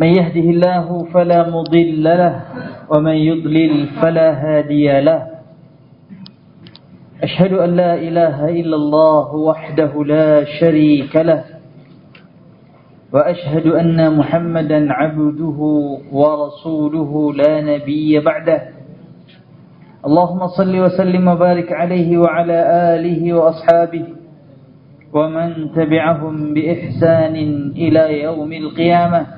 من يهده الله فلا مضل له ومن يضلل فلا هادي له. أشهد أن لا إله إلا الله وحده لا شريك له وأشهد أن محمدا عبده ورسوله لا نبي بعده. اللهم صل وسلم وبارك عليه وعلى آله وأصحابه ومن تبعهم بإحسان إلى يوم القيامة.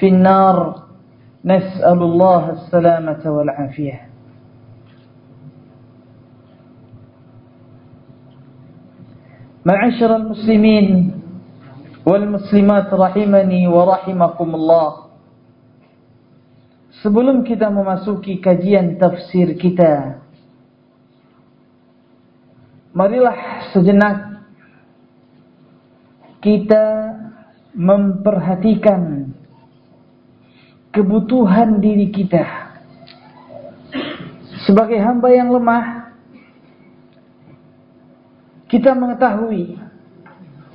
في النار نسأل الله السلامة والعافية. معشر المسلمين والمسلمات رحمني ورحمكم الله. Sebelum kita memasuki kajian tafsir kita, marilah sejenak kita memperhatikan kebutuhan diri kita. Sebagai hamba yang lemah kita mengetahui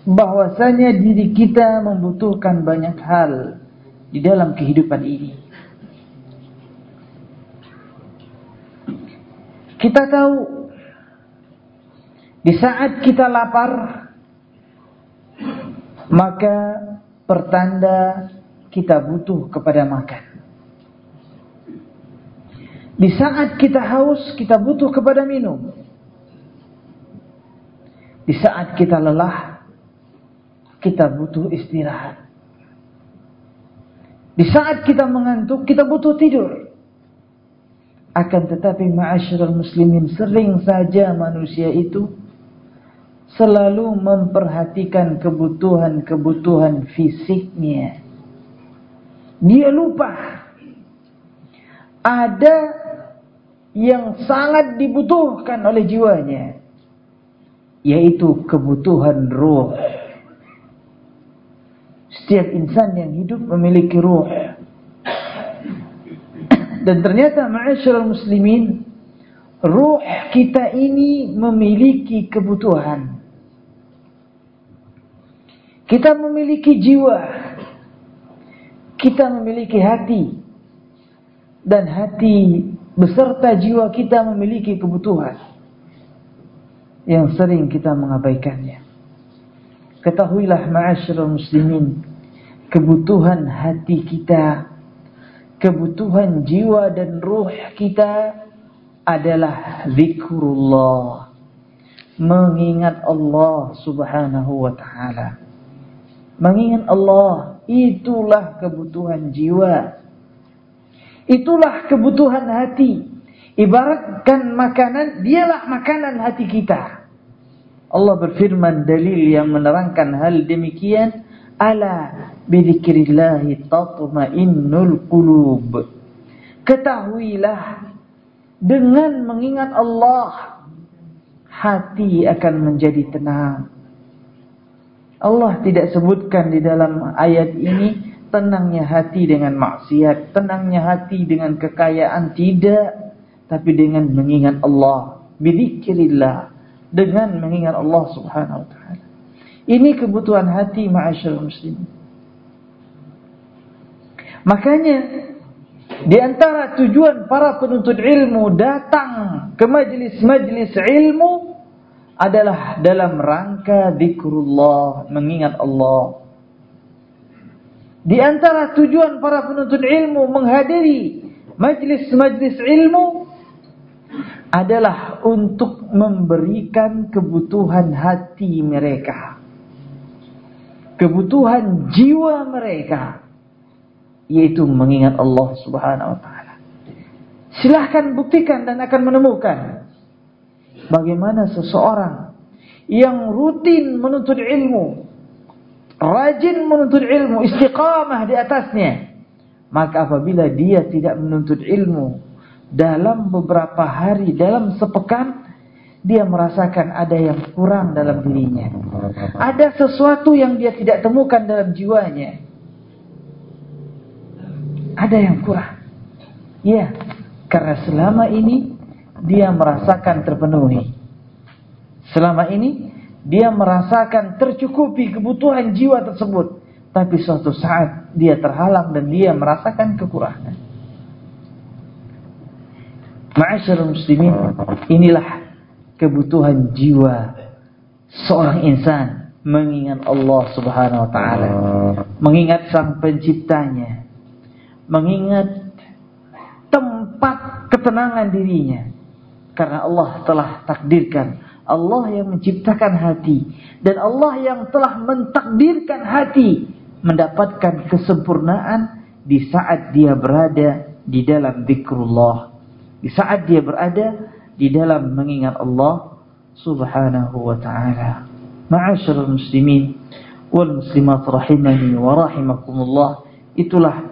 bahwasanya diri kita membutuhkan banyak hal di dalam kehidupan ini. Kita tahu di saat kita lapar maka pertanda kita butuh kepada makan. Di saat kita haus, kita butuh kepada minum. Di saat kita lelah, kita butuh istirahat. Di saat kita mengantuk, kita butuh tidur. Akan tetapi ma'asyiral muslimin sering saja manusia itu selalu memperhatikan kebutuhan-kebutuhan fisiknya. Dia lupa ada yang sangat dibutuhkan oleh jiwanya, yaitu kebutuhan ruh. Setiap insan yang hidup memiliki ruh. Dan ternyata ma'asyiral muslimin, ruh kita ini memiliki kebutuhan. Kita memiliki jiwa. Kita memiliki hati. Dan hati beserta jiwa kita memiliki kebutuhan. Yang sering kita mengabaikannya. Ketahuilah ma'asyiral muslimin. Kebutuhan hati kita. Kebutuhan jiwa dan ruh kita adalah zikrullah. Mengingat Allah subhanahu wa ta'ala. Mengingat Allah itulah kebutuhan jiwa. Itulah kebutuhan hati. Ibaratkan makanan, dialah makanan hati kita. Allah berfirman dalil yang menerangkan hal demikian. Ala bidzikrillahi tatma'innul qulub. Ketahuilah dengan mengingat Allah hati akan menjadi tenang. Allah tidak sebutkan di dalam ayat ini tenangnya hati dengan maksiat, tenangnya hati dengan kekayaan tidak, tapi dengan mengingat Allah, bidzikrillah, dengan mengingat Allah Subhanahu wa taala. Ini kebutuhan hati ma'asyiral muslimin. Makanya di antara tujuan para penuntut ilmu datang ke majlis-majlis ilmu adalah dalam rangka zikrullah, mengingat Allah. Di antara tujuan para penuntut ilmu menghadiri majlis-majlis ilmu adalah untuk memberikan kebutuhan hati mereka. Kebutuhan jiwa mereka yaitu mengingat Allah Subhanahu wa taala. Silahkan buktikan dan akan menemukan bagaimana seseorang yang rutin menuntut ilmu, rajin menuntut ilmu, istiqamah di atasnya, maka apabila dia tidak menuntut ilmu dalam beberapa hari, dalam sepekan, dia merasakan ada yang kurang dalam dirinya. Ada sesuatu yang dia tidak temukan dalam jiwanya. Ada yang kurang. Ya, karena selama ini dia merasakan terpenuhi. Selama ini dia merasakan tercukupi kebutuhan jiwa tersebut. Tapi suatu saat dia terhalang dan dia merasakan kekurangan. Ma'asyar muslimin, inilah kebutuhan jiwa seorang insan mengingat Allah Subhanahu wa taala, mengingat sang penciptanya, mengingat tempat ketenangan dirinya, karena Allah telah takdirkan. Allah yang menciptakan hati. Dan Allah yang telah mentakdirkan hati. Mendapatkan kesempurnaan di saat dia berada di dalam zikrullah. Di saat dia berada di dalam mengingat Allah subhanahu wa ta'ala. Ma'asyarul muslimin wal muslimat rahimani wa rahimakumullah. Itulah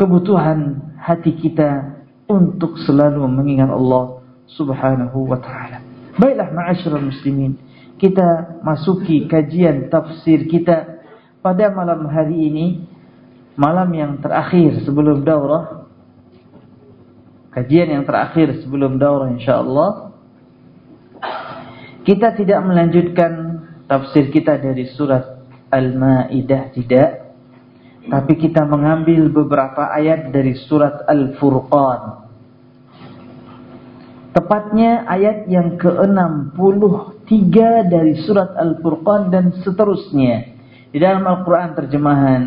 kebutuhan hati kita untuk selalu mengingat Allah Subhanahu wa taala. Baiklah ma'asyiral muslimin, kita masuki kajian tafsir kita pada malam hari ini, malam yang terakhir sebelum daurah. Kajian yang terakhir sebelum daurah insyaallah. Kita tidak melanjutkan tafsir kita dari surat Al-Maidah tidak tapi kita mengambil beberapa ayat dari surat Al-Furqan. Tepatnya ayat yang ke-63 dari surat Al-Furqan dan seterusnya. Di dalam Al-Quran terjemahan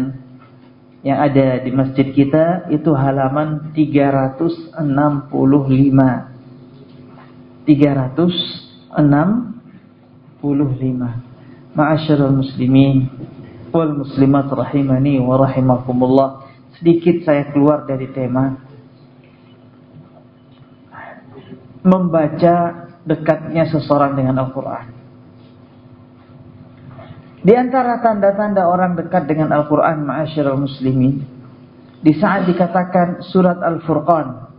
yang ada di masjid kita itu halaman 365. 365. Ma'asyarul muslimin wal muslimat rahimani wa rahimakumullah. Sedikit saya keluar dari tema membaca dekatnya seseorang dengan Al-Qur'an. Di antara tanda-tanda orang dekat dengan Al-Qur'an ma'asyiral muslimin di saat dikatakan surat Al-Furqan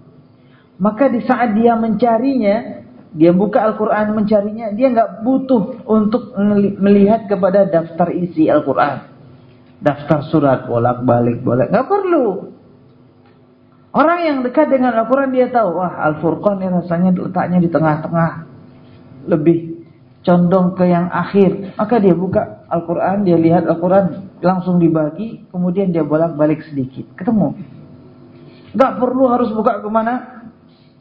maka di saat dia mencarinya dia buka Al-Quran mencarinya, dia nggak butuh untuk melihat kepada daftar isi Al-Quran. Daftar surat, bolak-balik, bolak. nggak perlu. Orang yang dekat dengan Al-Quran dia tahu, wah Al-Furqan ini rasanya letaknya di tengah-tengah. Lebih condong ke yang akhir. Maka dia buka Al-Quran, dia lihat Al-Quran langsung dibagi, kemudian dia bolak-balik sedikit. Ketemu. Nggak perlu harus buka ke mana?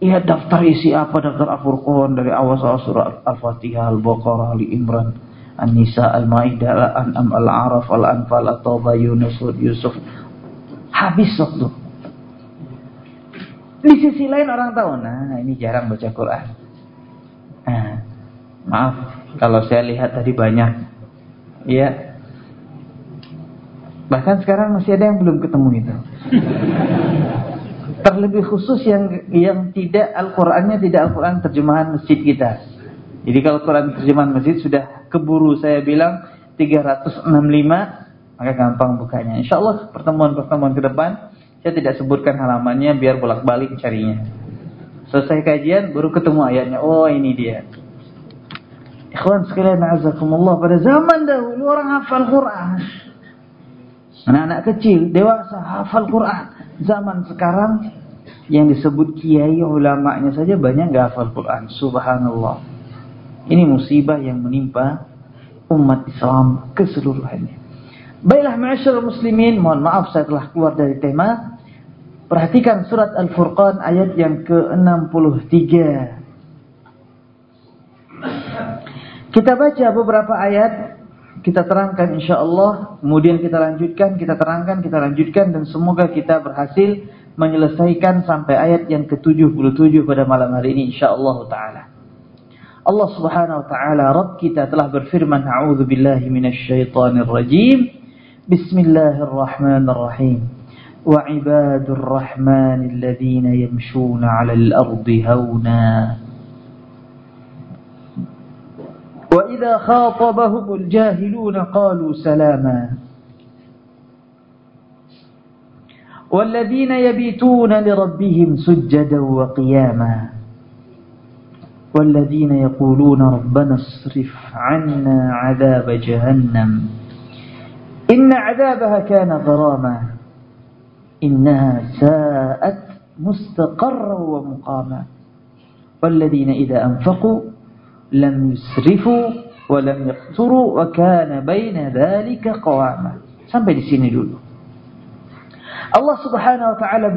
Iya daftar isi apa daftar Al-Furqan dari awal surah Al-Fatihah, Al-Baqarah, Ali Imran, An-Nisa, Al-Maidah, Al-An'am, Al-Araf, Al-Anfal, At-Tawbah, Yunus, Yusuf. Habis waktu. Di sisi lain orang tahu, nah ini jarang baca Quran. Nah, maaf kalau saya lihat tadi banyak. Ya. Bahkan sekarang masih ada yang belum ketemu itu. Terlebih khusus yang yang tidak Al-Qur'annya tidak Al-Qur'an terjemahan masjid kita. Jadi kalau Quran terjemahan masjid sudah keburu saya bilang 365 maka gampang bukanya. Insya Allah pertemuan-pertemuan ke depan saya tidak sebutkan halamannya biar bolak-balik carinya. Selesai kajian baru ketemu ayatnya. Oh ini dia. Ikhwan sekalian azakumullah pada zaman dahulu orang hafal Quran. Anak-anak kecil, dewasa hafal Quran. Zaman sekarang yang disebut kiai ulamanya saja banyak nggak hafal Quran. Subhanallah. Ini musibah yang menimpa umat Islam keseluruhannya. Baiklah ma'asyar muslimin, mohon maaf saya telah keluar dari tema. Perhatikan surat Al-Furqan ayat yang ke-63. Kita baca beberapa ayat, kita terangkan insya Allah, kemudian kita lanjutkan, kita terangkan, kita lanjutkan, dan semoga kita berhasil menyelesaikan sampai ayat yang ke-77 pada malam hari ini insya Allah Ta'ala. Allah Subhanahu Wa Ta'ala, Rabb kita telah berfirman, A'udhu billahi minasyaitanir rajim, Bismillahirrahmanirrahim. وعباد الرحمن الذين يمشون على الأرض هونا وإذا خاطبهم الجاهلون قالوا سلاما. والذين يبيتون لربهم سجدا وقياما. والذين يقولون ربنا اصرف عنا عذاب جهنم. إن عذابها كان غراما. إنها ساءت مستقرا ومقاما. والذين إذا أنفقوا لم يسرفوا ولم يقتروا وكان بين ذلك قواما. Sampai di sini dulu. Allah Subhanahu wa taala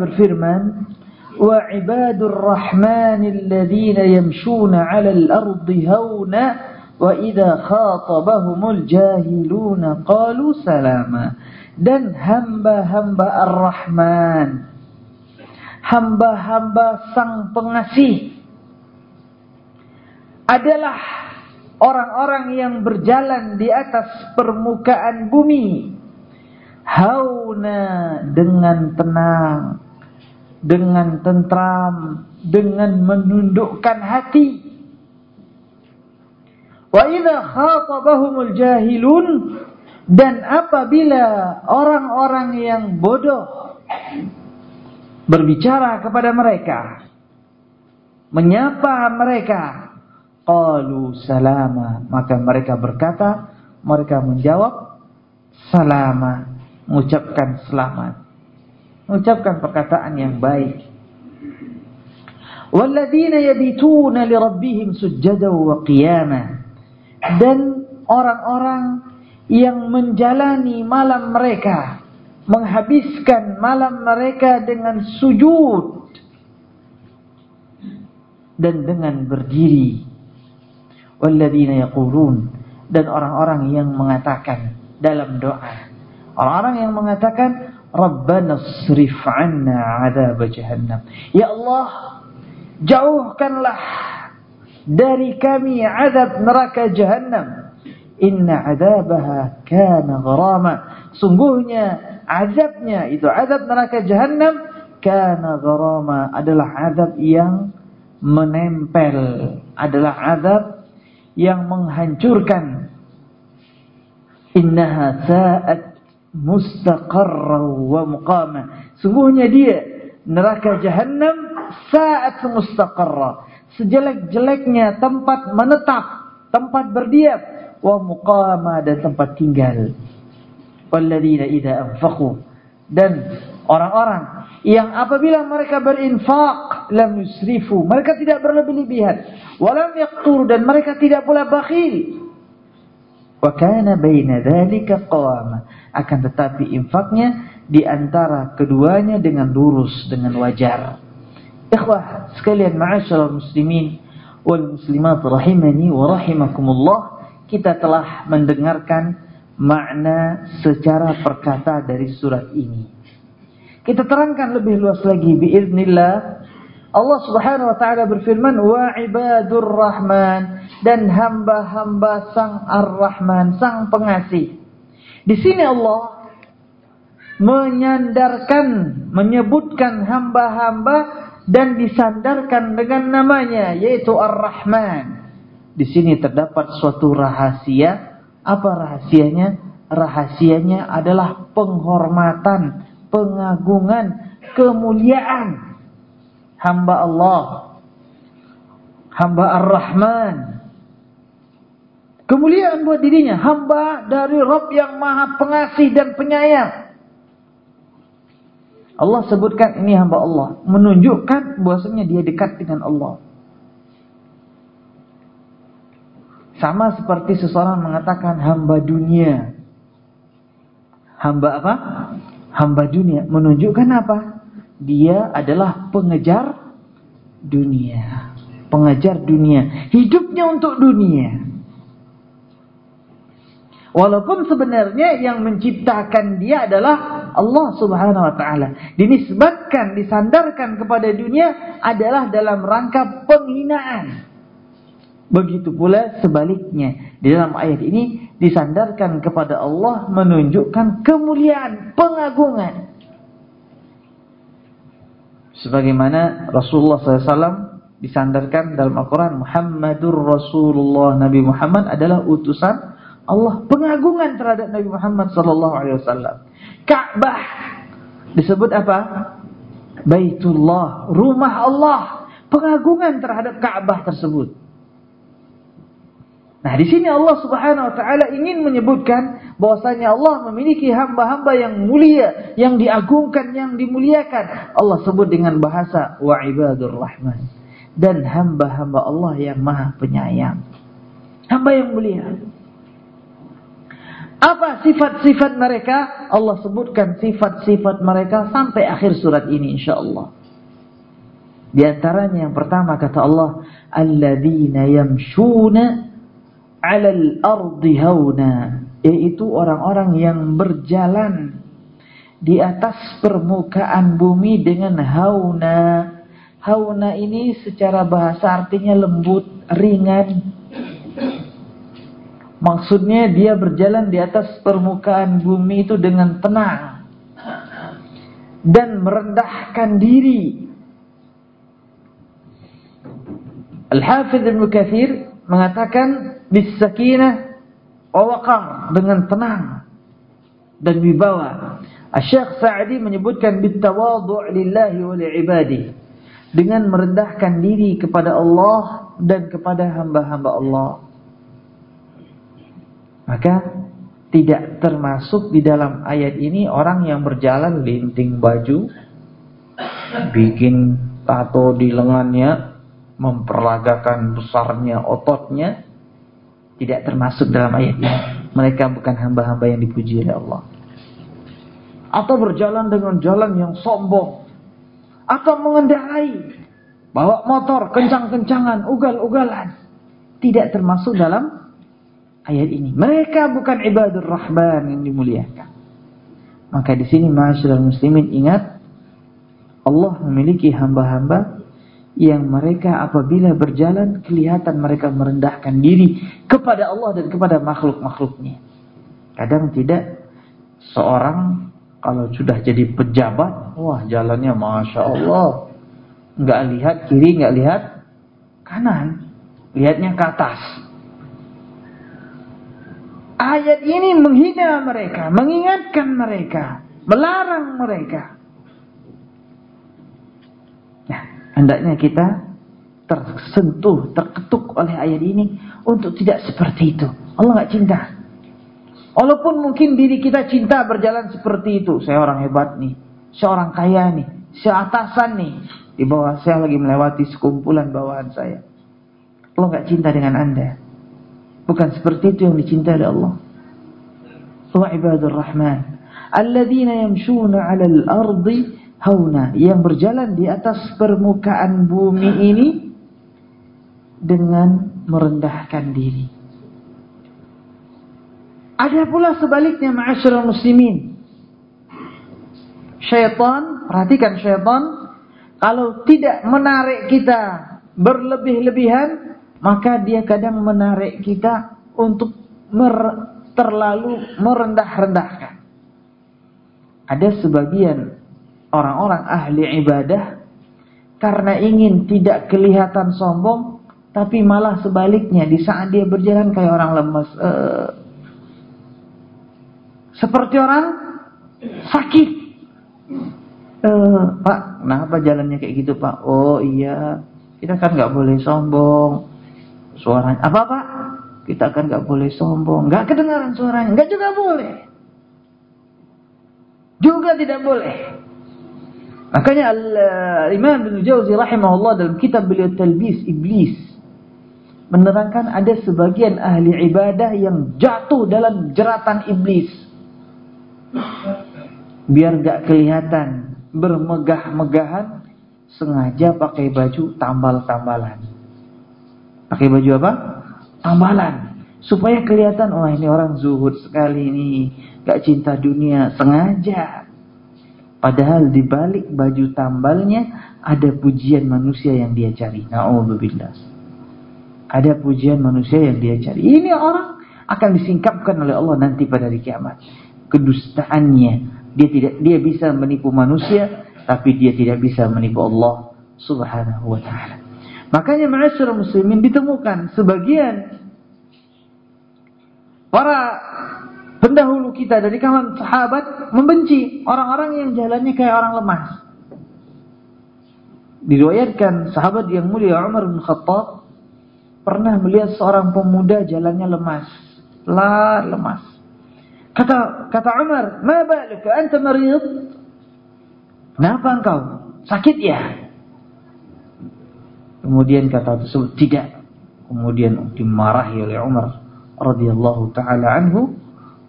وعباد الرحمن الذين يمشون على الأرض هونا وإذا خاطبهم الجاهلون قالوا سلاما dan همبا همبا الرحمن همبا hamba-hamba sang adalah orang-orang yang berjalan di atas permukaan bumi hauna dengan tenang dengan tentram dengan menundukkan hati. Wa idza khatabahumul jahilun dan apabila orang-orang yang bodoh berbicara kepada mereka menyapa mereka Qalu salama. Maka mereka berkata, mereka menjawab salama. Mengucapkan selamat. Mengucapkan perkataan yang baik. Walladzina yabituna li rabbihim sujjada wa qiyama. Dan orang-orang yang menjalani malam mereka. Menghabiskan malam mereka dengan sujud. Dan dengan berdiri walladzina yaqulun. Dan orang-orang yang mengatakan dalam doa. Orang-orang yang mengatakan Rabbana srif 'anna 'adzab jahannam. Ya Allah jauhkanlah dari kami azab neraka jahannam. Inna 'adzabaha kana gharama. Sungguhnya azabnya itu azab neraka jahannam kana gharama adalah azab yang menempel. Adalah azab yang menghancurkan. Innaha sa'at mustaqarra wa muqama. Sungguhnya dia neraka jahanam sa'at mustaqarra. Sejelek-jeleknya tempat menetap, tempat berdiam, wa muqama dan tempat tinggal. Walladzina idza anfaqu dan orang-orang yang apabila mereka berinfak lam yusrifu mereka tidak berlebih-lebihan. Walam yaqtur dan mereka tidak pula bakhil. Wa kana baina dzalika qawama. Akan tetapi infaknya di antara keduanya dengan lurus dengan wajar. Ikhwah sekalian ma'asyiral muslimin wal muslimat rahimani wa rahimakumullah kita telah mendengarkan makna secara perkata dari surat ini. Kita terangkan lebih luas lagi biiznillah. Allah Subhanahu wa taala berfirman wa ibadur rahman dan hamba-hamba Sang Ar-Rahman, Sang Pengasih. Di sini Allah menyandarkan, menyebutkan hamba-hamba dan disandarkan dengan namanya yaitu Ar-Rahman. Di sini terdapat suatu rahasia. Apa rahasianya? Rahasianya adalah penghormatan, pengagungan, kemuliaan hamba Allah. Hamba Ar-Rahman. Kemuliaan buat dirinya, hamba dari Rabb yang Maha Pengasih dan Penyayang. Allah sebutkan ini hamba Allah. Menunjukkan bahwasanya dia dekat dengan Allah. Sama seperti seseorang mengatakan hamba dunia. Hamba apa? Hamba dunia. Menunjukkan apa? Dia adalah pengejar dunia. Pengejar dunia. Hidupnya untuk dunia. Walaupun sebenarnya yang menciptakan dia adalah Allah subhanahu wa ta'ala. Dinisbatkan, disandarkan kepada dunia adalah dalam rangka penghinaan. Begitu pula sebaliknya. Di dalam ayat ini disandarkan kepada Allah menunjukkan kemuliaan, pengagungan. Sebagaimana Rasulullah SAW disandarkan dalam Al-Quran. Muhammadur Rasulullah Nabi Muhammad adalah utusan Allah pengagungan terhadap Nabi Muhammad sallallahu alaihi wasallam. Ka'bah disebut apa? Baitullah, rumah Allah. Pengagungan terhadap Ka'bah tersebut. Nah, di sini Allah Subhanahu wa taala ingin menyebutkan bahwasanya Allah memiliki hamba-hamba yang mulia, yang diagungkan, yang dimuliakan. Allah sebut dengan bahasa wa ibadur rahman dan hamba-hamba Allah yang Maha Penyayang. Hamba yang mulia. Apa sifat-sifat mereka? Allah sebutkan sifat-sifat mereka sampai akhir surat ini insyaallah. Di antaranya yang pertama kata Allah, alladzina yamshuna 'alal ardi hauna, yaitu orang-orang yang berjalan di atas permukaan bumi dengan hauna. Hauna ini secara bahasa artinya lembut, ringan, Maksudnya dia berjalan di atas permukaan bumi itu dengan tenang. Dan merendahkan diri. Al-Hafidh Ibn Kathir mengatakan bisakinah waqar dengan tenang dan wibawa. Syekh Sa'di menyebutkan bitawadhu' lillahi wa dengan merendahkan diri kepada Allah dan kepada hamba-hamba Allah. Maka tidak termasuk di dalam ayat ini orang yang berjalan linting baju, bikin tato di lengannya, memperlagakan besarnya ototnya, tidak termasuk dalam ayat ini. Mereka bukan hamba-hamba yang dipuji oleh Allah. Atau berjalan dengan jalan yang sombong. Atau mengendarai. Bawa motor kencang-kencangan, ugal-ugalan. Tidak termasuk dalam ayat ini. Mereka bukan ibadur rahman yang dimuliakan. Maka di sini masyarakat muslimin ingat Allah memiliki hamba-hamba yang mereka apabila berjalan kelihatan mereka merendahkan diri kepada Allah dan kepada makhluk-makhluknya. Kadang tidak seorang kalau sudah jadi pejabat, wah jalannya masya Allah, nggak lihat kiri, nggak lihat kanan, lihatnya ke atas. Ayat ini menghina mereka, mengingatkan mereka, melarang mereka. Nah, hendaknya kita tersentuh, terketuk oleh ayat ini untuk tidak seperti itu. Allah nggak cinta. Walaupun mungkin diri kita cinta berjalan seperti itu. Saya orang hebat nih, seorang kaya nih, seatasan nih. Di bawah saya lagi melewati sekumpulan bawahan saya. Allah nggak cinta dengan anda. Bukan seperti itu yang dicintai oleh Allah. Wa ibadur rahman. Alladzina yamshuna 'alal ardi hauna. Yang berjalan di atas permukaan bumi ini dengan merendahkan diri. Ada pula sebaliknya ma'asyiral muslimin. Syaitan, perhatikan syaitan, kalau tidak menarik kita berlebih-lebihan, maka dia kadang menarik kita untuk mer terlalu merendah-rendahkan. ada sebagian orang-orang ahli ibadah karena ingin tidak kelihatan sombong tapi malah sebaliknya di saat dia berjalan kayak orang lemas uh, seperti orang sakit. Uh, pak kenapa jalannya kayak gitu pak? Oh iya kita kan nggak boleh sombong. Suaranya apa pak? Kita kan nggak boleh sombong. Nggak kedengaran suaranya nggak juga boleh. Juga tidak boleh makanya Al-Imam Ibn Jauzi rahimahullah dalam kitab beliau Talbis Iblis menerangkan ada sebagian ahli ibadah yang jatuh dalam jeratan iblis. Biar gak kelihatan bermegah-megahan, sengaja pakai baju tambal-tambalan. Pakai baju apa? Tambalan. Supaya kelihatan, wah oh, ini orang zuhud sekali ini, gak cinta dunia, sengaja. Padahal di balik baju tambalnya ada pujian manusia yang dia cari. Na'udzubillah. Ada pujian manusia yang dia cari. Ini orang akan disingkapkan oleh Allah nanti pada hari kiamat. Kedustaannya. Dia tidak dia bisa menipu manusia tapi dia tidak bisa menipu Allah Subhanahu wa taala. Makanya ma'asyar muslimin ditemukan sebagian para pendahulu kita dari kalangan sahabat membenci orang-orang yang jalannya kayak orang lemah. Diriwayatkan sahabat yang mulia Umar bin Khattab pernah melihat seorang pemuda jalannya lemas, lah lemas. Kata kata Umar, "Ma ba'luka anta marid?" Kenapa engkau? Sakit ya? Kemudian kata tersebut tidak. Kemudian dimarahi oleh Umar radhiyallahu taala anhu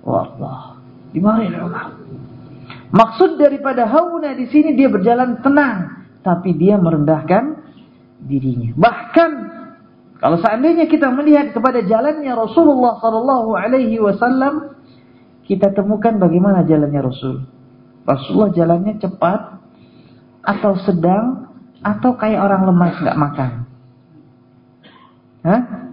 wa Allah. Dimarahi Umar. Maksud daripada hauna di sini dia berjalan tenang, tapi dia merendahkan dirinya. Bahkan kalau seandainya kita melihat kepada jalannya Rasulullah Sallallahu Alaihi Wasallam, kita temukan bagaimana jalannya Rasul. Rasulullah jalannya cepat atau sedang atau kayak orang lemas nggak makan. Hah?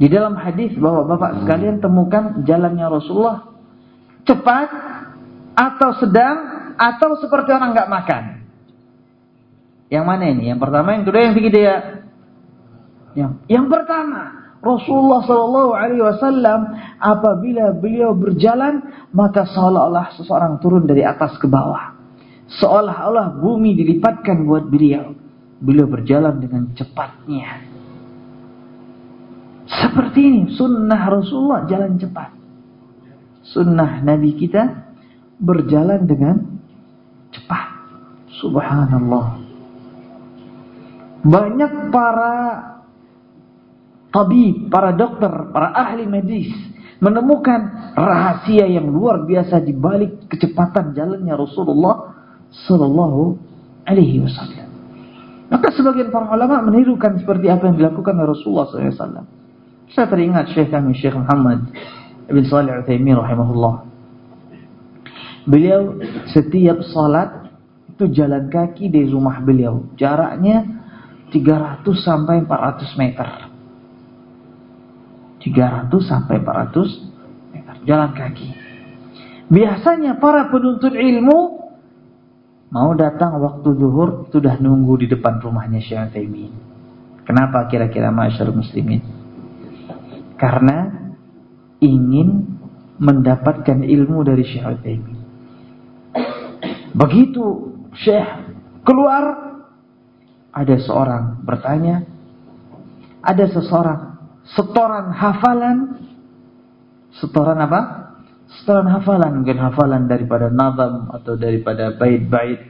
Di dalam hadis bahwa Bapak sekalian temukan jalannya Rasulullah cepat atau sedang atau seperti orang nggak makan. Yang mana ini? Yang pertama, yang kedua, yang ketiga ya? Yang yang pertama, Rasulullah Shallallahu Alaihi Wasallam apabila beliau berjalan maka seolah-olah seseorang turun dari atas ke bawah, seolah-olah bumi dilipatkan buat beliau. Beliau berjalan dengan cepatnya. Seperti ini sunnah Rasulullah jalan cepat. Sunnah Nabi kita berjalan dengan cepat. Subhanallah. Banyak para tabib, para dokter, para ahli medis menemukan rahasia yang luar biasa di balik kecepatan jalannya Rasulullah sallallahu alaihi wasallam. Maka sebagian para ulama menirukan seperti apa yang dilakukan oleh Rasulullah SAW. Saya teringat Syekh kami, Syekh Muhammad Ibn Salih Uthaymin rahimahullah. Beliau setiap salat itu jalan kaki dari rumah beliau. Jaraknya 300 sampai 400 meter. 300 sampai 400 meter jalan kaki. Biasanya para penuntut ilmu mau datang waktu zuhur sudah nunggu di depan rumahnya Syekh Taimin. Kenapa kira-kira masyarakat muslimin? Karena ingin mendapatkan ilmu dari Syekh Taimin. Begitu Syekh keluar ada seorang bertanya, ada seseorang setoran hafalan, setoran apa? Setoran hafalan, mungkin hafalan daripada nazam atau daripada bait-bait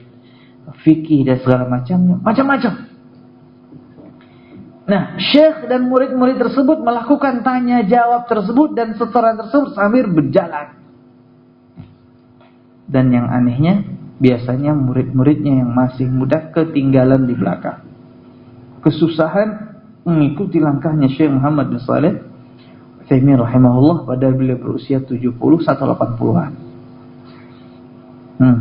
fikih dan segala macamnya, macam-macam. Nah, syekh dan murid-murid tersebut melakukan tanya jawab tersebut dan setoran tersebut sambil berjalan. Dan yang anehnya, biasanya murid-muridnya yang masih muda ketinggalan di belakang. Kesusahan mengikuti langkahnya Syekh Muhammad bin Saleh Utsaimin rahimahullah pada beliau berusia 70 atau 80-an. Hmm,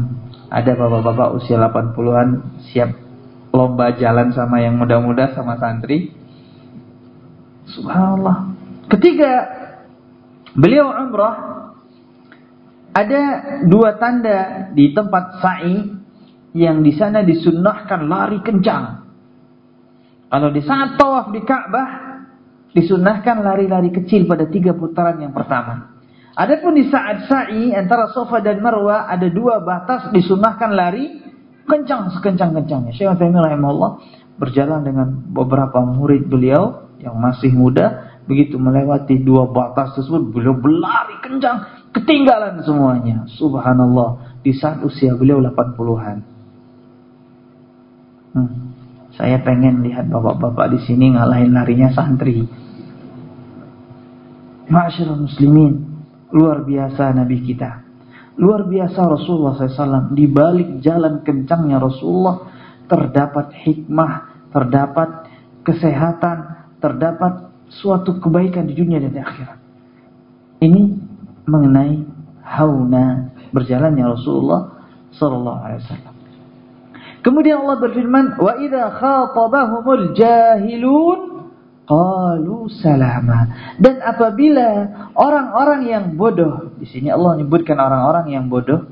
ada bapak-bapak usia 80-an siap lomba jalan sama yang muda-muda sama santri. Subhanallah. Ketika beliau umrah Ada dua tanda di tempat sa'i yang di sana disunnahkan lari kencang. Kalau di saat tawaf di Ka'bah disunnahkan lari-lari kecil pada tiga putaran yang pertama. Adapun di saat sa'i antara Safa dan Marwa ada dua batas disunnahkan lari kencang sekencang-kencangnya. Syekh Utsaimin rahimahullah berjalan dengan beberapa murid beliau yang masih muda begitu melewati dua batas tersebut beliau berlari kencang ketinggalan semuanya. Subhanallah di saat usia beliau 80-an. Hmm. Saya pengen lihat bapak-bapak di sini ngalahin larinya santri. Masyarakat muslimin, luar biasa Nabi kita. Luar biasa Rasulullah SAW. Di balik jalan kencangnya Rasulullah terdapat hikmah, terdapat kesehatan, terdapat suatu kebaikan di dunia dan di akhirat. Ini mengenai hauna berjalannya Rasulullah Sallallahu Alaihi Wasallam. Kemudian Allah berfirman, "Wa idza khatabahumul jahilun qalu salama." Dan apabila orang-orang yang bodoh, di sini Allah menyebutkan orang-orang yang bodoh,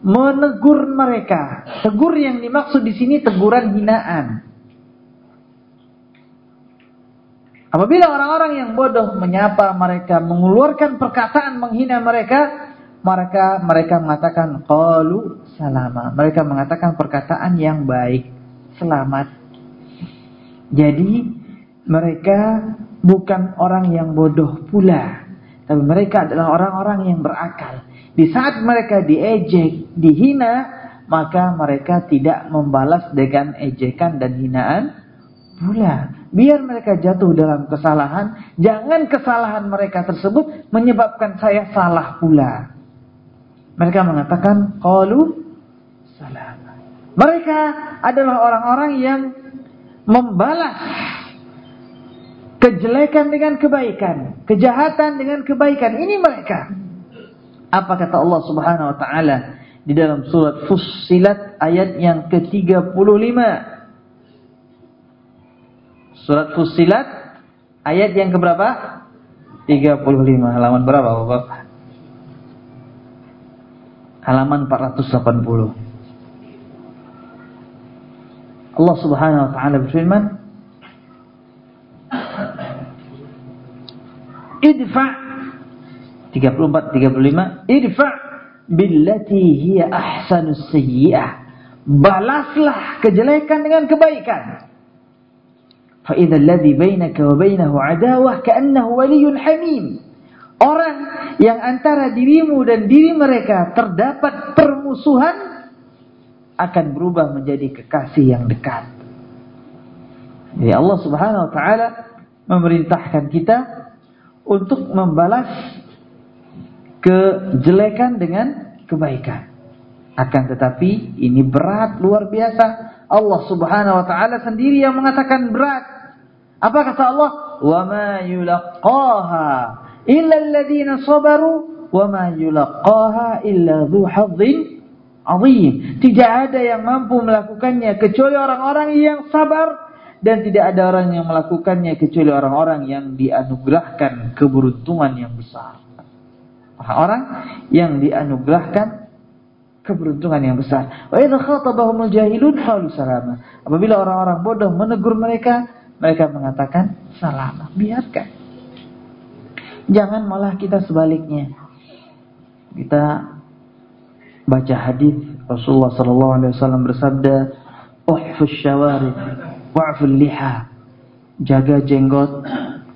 menegur mereka. Tegur yang dimaksud di sini teguran hinaan. Apabila orang-orang yang bodoh menyapa mereka, mengeluarkan perkataan menghina mereka, mereka mereka mengatakan qalu salama. Mereka mengatakan perkataan yang baik, selamat. Jadi mereka bukan orang yang bodoh pula, tapi mereka adalah orang-orang yang berakal. Di saat mereka diejek, dihina, maka mereka tidak membalas dengan ejekan dan hinaan pula. Biar mereka jatuh dalam kesalahan, jangan kesalahan mereka tersebut menyebabkan saya salah pula. Mereka mengatakan qalu salam. Mereka adalah orang-orang yang membalas kejelekan dengan kebaikan, kejahatan dengan kebaikan. Ini mereka. Apa kata Allah Subhanahu wa taala di dalam surat Fussilat ayat yang ke-35? Surat Fussilat ayat yang keberapa? 35 halaman berapa Bapak? halaman 480. Allah Subhanahu wa taala berfirman, Idfa 34 35 Idfa billati hiya ahsanus sayyi'ah. Balaslah kejelekan dengan kebaikan. Fa idza alladhi bainaka wa bainahu adawah ka'annahu waliyyun hamim. Orang yang antara dirimu dan diri mereka terdapat permusuhan akan berubah menjadi kekasih yang dekat. Jadi Allah Subhanahu wa taala memerintahkan kita untuk membalas kejelekan dengan kebaikan. Akan tetapi ini berat luar biasa. Allah Subhanahu wa taala sendiri yang mengatakan berat. Apa kata Allah? "Wa ma yulaqaha illa alladhina sabaru wa ma yulaqaha illa dhu hadzin azim. Tidak ada yang mampu melakukannya kecuali orang-orang yang sabar dan tidak ada orang yang melakukannya kecuali orang-orang yang dianugerahkan keberuntungan yang besar. Orang-orang yang dianugerahkan keberuntungan yang besar. Wa idza khatabahumul jahilun qalu salama. Apabila orang-orang bodoh menegur mereka, mereka mengatakan salama. Biarkan. Jangan malah kita sebaliknya. Kita baca hadis Rasulullah sallallahu alaihi wasallam bersabda, "Uhfus syawarib wa'ful liha." Jaga jenggot,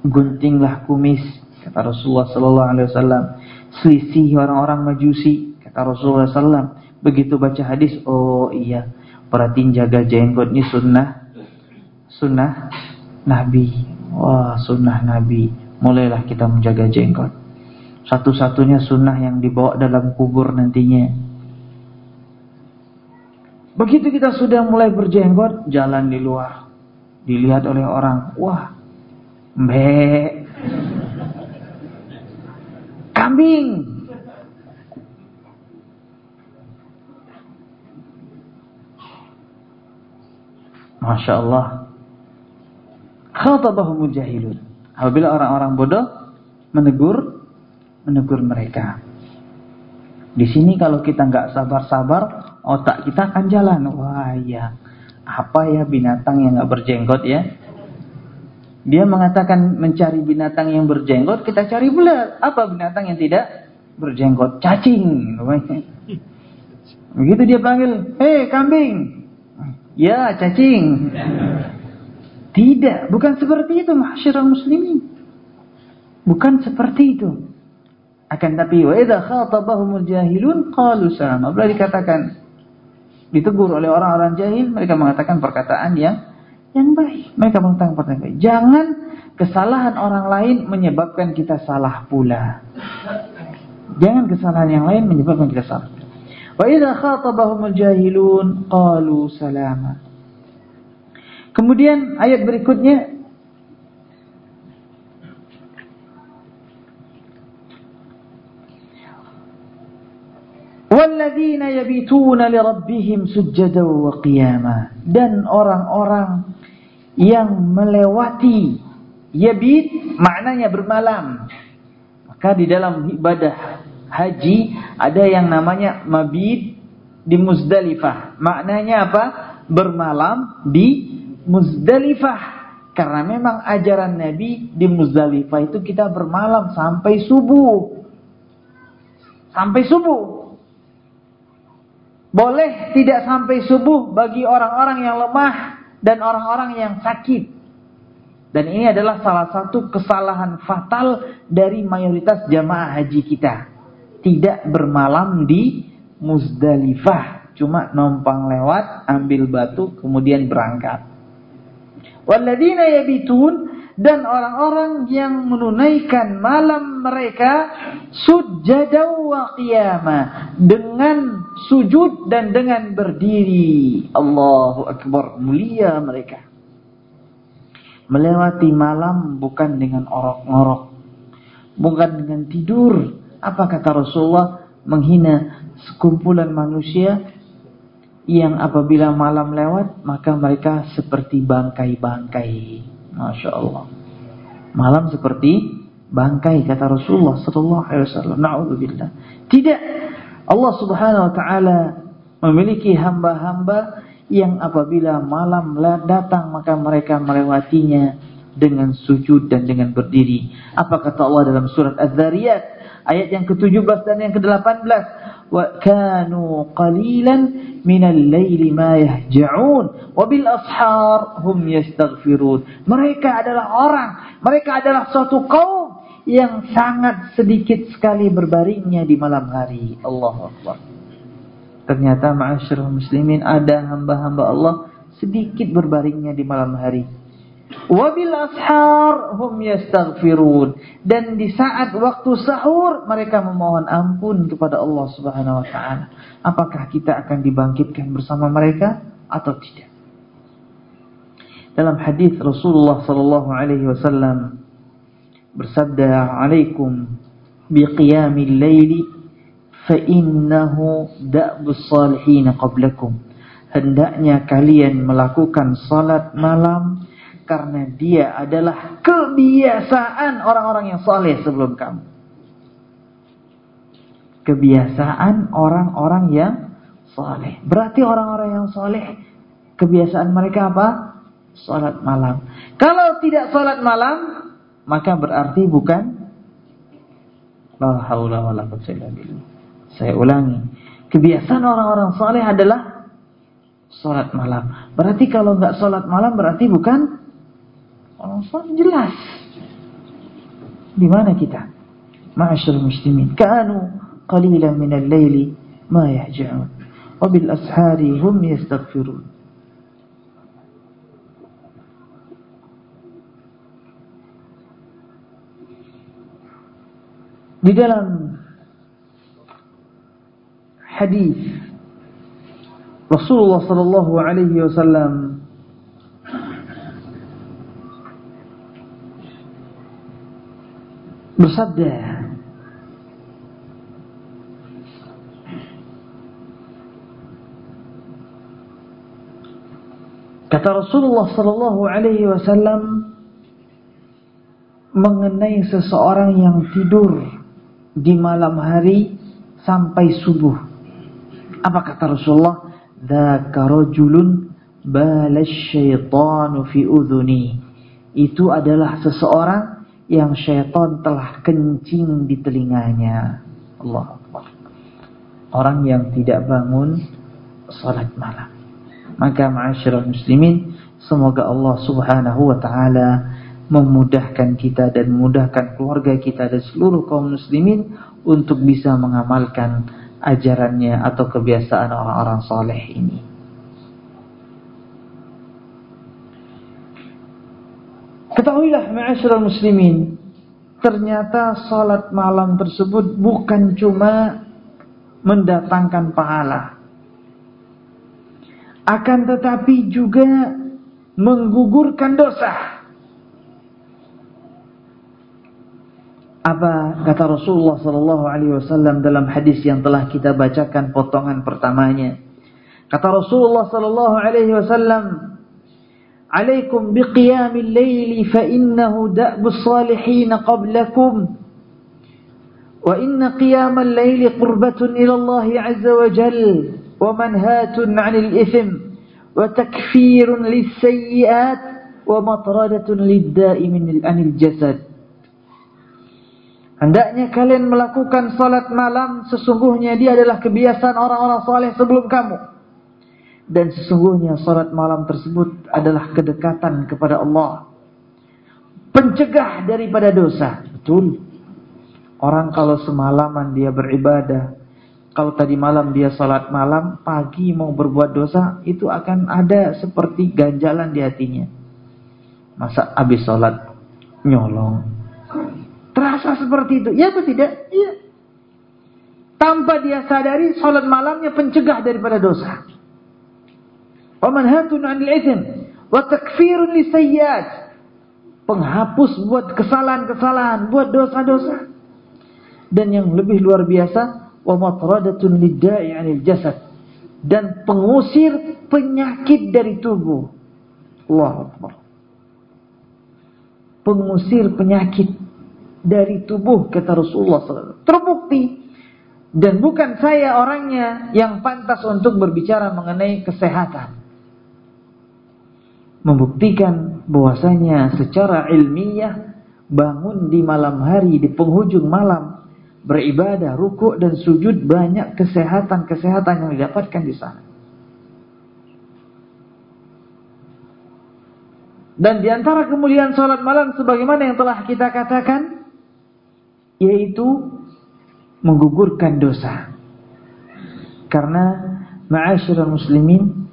guntinglah kumis, kata Rasulullah sallallahu alaihi wasallam. Selisih orang-orang Majusi, kata Rasulullah sallam. Begitu baca hadis, oh iya, perhatiin jaga jenggot ini sunnah sunnah Nabi. Wah, sunnah Nabi mulailah kita menjaga jenggot. Satu-satunya sunnah yang dibawa dalam kubur nantinya. Begitu kita sudah mulai berjenggot, jalan di luar. Dilihat oleh orang, wah, mbek. Kambing. Masya Allah. Khatabahumul jahilun. Apabila orang-orang bodoh menegur menegur mereka. Di sini kalau kita nggak sabar-sabar, otak kita akan jalan. Wah ya, apa ya binatang yang nggak berjenggot ya? Dia mengatakan mencari binatang yang berjenggot, kita cari pula apa binatang yang tidak berjenggot, cacing. Begitu dia panggil, hei kambing, ya cacing. Tidak, bukan seperti itu, mahsyarul muslimin. Bukan seperti itu. Akan tapi wa idza khatabahumul jahilun qalu salama. Bila dikatakan ditegur oleh orang-orang jahil, mereka mengatakan perkataan yang yang baik. Mereka mengatakan perkataan baik. Jangan kesalahan orang lain menyebabkan kita salah pula. Jangan kesalahan yang lain menyebabkan kita salah. Wa idza khatabahumul jahilun qalu salama. Kemudian ayat berikutnya Wa. Dan orang-orang yang melewati yabit maknanya bermalam. Maka di dalam ibadah haji ada yang namanya mabit di Muzdalifah. Maknanya apa? Bermalam di Muzdalifah. Karena memang ajaran Nabi di Muzdalifah itu kita bermalam sampai subuh. Sampai subuh. Boleh tidak sampai subuh bagi orang-orang yang lemah dan orang-orang yang sakit. Dan ini adalah salah satu kesalahan fatal dari mayoritas jamaah haji kita. Tidak bermalam di Muzdalifah. Cuma numpang lewat, ambil batu, kemudian berangkat. Dan orang-orang yang menunaikan malam mereka sujada wa qiyama dengan sujud dan dengan berdiri. Allahu akbar. Mulia mereka. Melewati malam bukan dengan orok-ngorok. Bukan dengan tidur. Apa kata Rasulullah? Menghina sekumpulan manusia yang apabila malam lewat maka mereka seperti bangkai-bangkai Masya Allah. Malam seperti bangkai kata Rasulullah Sallallahu Alaihi Wasallam. Naudzubillah. Tidak. Allah Subhanahu Wa Taala memiliki hamba-hamba yang apabila malam datang maka mereka melewatinya dengan sujud dan dengan berdiri. Apa kata Allah dalam surat Az-Zariyat ayat yang ke-17 dan yang ke-18? Wa kanu qalilan minal laili ma yahja'un wa bil ashar hum yastaghfirun. Mereka adalah orang, mereka adalah suatu kaum yang sangat sedikit sekali berbaringnya di malam hari. Allahu Akbar. Ternyata ma'asyiral muslimin ada hamba-hamba Allah sedikit berbaringnya di malam hari. Wabil ashar hum yastaghfirun dan di saat waktu sahur mereka memohon ampun kepada Allah Subhanahu wa taala. Apakah kita akan dibangkitkan bersama mereka atau tidak? Dalam hadis Rasulullah sallallahu alaihi wasallam bersabda, "Alaikum biqiyamil laili fa innahu da'bus salihin qablakum." Hendaknya kalian melakukan salat malam karena dia adalah kebiasaan orang-orang yang soleh sebelum kamu. Kebiasaan orang-orang yang soleh. Berarti orang-orang yang soleh, kebiasaan mereka apa? Salat malam. Kalau tidak salat malam, maka berarti bukan Saya ulangi. Kebiasaan orang-orang soleh adalah salat malam. Berarti kalau nggak salat malam berarti bukan Sholat jelas. Di mana kita? Ma'asyar muslimin. Kanu qalilan minal layli ma yahja'un. Wabil ashari hum yastaghfirun. Di dalam hadis Rasulullah sallallahu alaihi wasallam bersabda Kata Rasulullah sallallahu alaihi wasallam mengenai seseorang yang tidur di malam hari sampai subuh. Apa kata Rasulullah? Dzaka rajulun balasyaitanu fi udhuni. Itu adalah seseorang yang syaitan telah kencing di telinganya. Allah Akbar. Orang yang tidak bangun salat malam. Maka ma'asyiral muslimin, semoga Allah Subhanahu wa taala memudahkan kita dan memudahkan keluarga kita dan seluruh kaum muslimin untuk bisa mengamalkan ajarannya atau kebiasaan orang-orang soleh ini. Ketahuilah ma'asyiral muslimin, ternyata salat malam tersebut bukan cuma mendatangkan pahala. Akan tetapi juga menggugurkan dosa. Apa kata Rasulullah sallallahu alaihi wasallam dalam hadis yang telah kita bacakan potongan pertamanya? Kata Rasulullah sallallahu alaihi wasallam, "Alaikum biqiyamil laili fa innahu da'bus salihin qablakum." Wa inna qiyamal laili qurbatun ila Allah azza wa jalla wa manhatun 'anil ithim wa takfirun lis sayyi'at wa matradatun lid-da'i min anil jasad. Hendaknya kalian melakukan salat malam sesungguhnya dia adalah kebiasaan orang-orang saleh sebelum kamu. Dan sesungguhnya salat malam tersebut adalah kedekatan kepada Allah. Pencegah daripada dosa. Betul. Orang kalau semalaman dia beribadah, kalau tadi malam dia salat malam, pagi mau berbuat dosa, itu akan ada seperti ganjalan di hatinya. Masa habis salat nyolong, Terasa seperti itu. Ya atau tidak? Iya. Tanpa dia sadari, salat malamnya pencegah daripada dosa. Wa manhatun 'anil itsm wa takfirun. Penghapus buat kesalahan-kesalahan, buat dosa-dosa. Dan yang lebih luar biasa, wa matradatun lidda'i 'anil jasad. Dan pengusir penyakit dari tubuh. Allah Akbar. Pengusir penyakit dari tubuh kata Rasulullah SAW. Terbukti. Dan bukan saya orangnya yang pantas untuk berbicara mengenai kesehatan. Membuktikan bahwasanya secara ilmiah bangun di malam hari di penghujung malam beribadah, rukuk dan sujud banyak kesehatan-kesehatan yang didapatkan di sana. Dan di antara kemuliaan salat malam sebagaimana yang telah kita katakan yaitu menggugurkan dosa. Karena ma'asyiral muslimin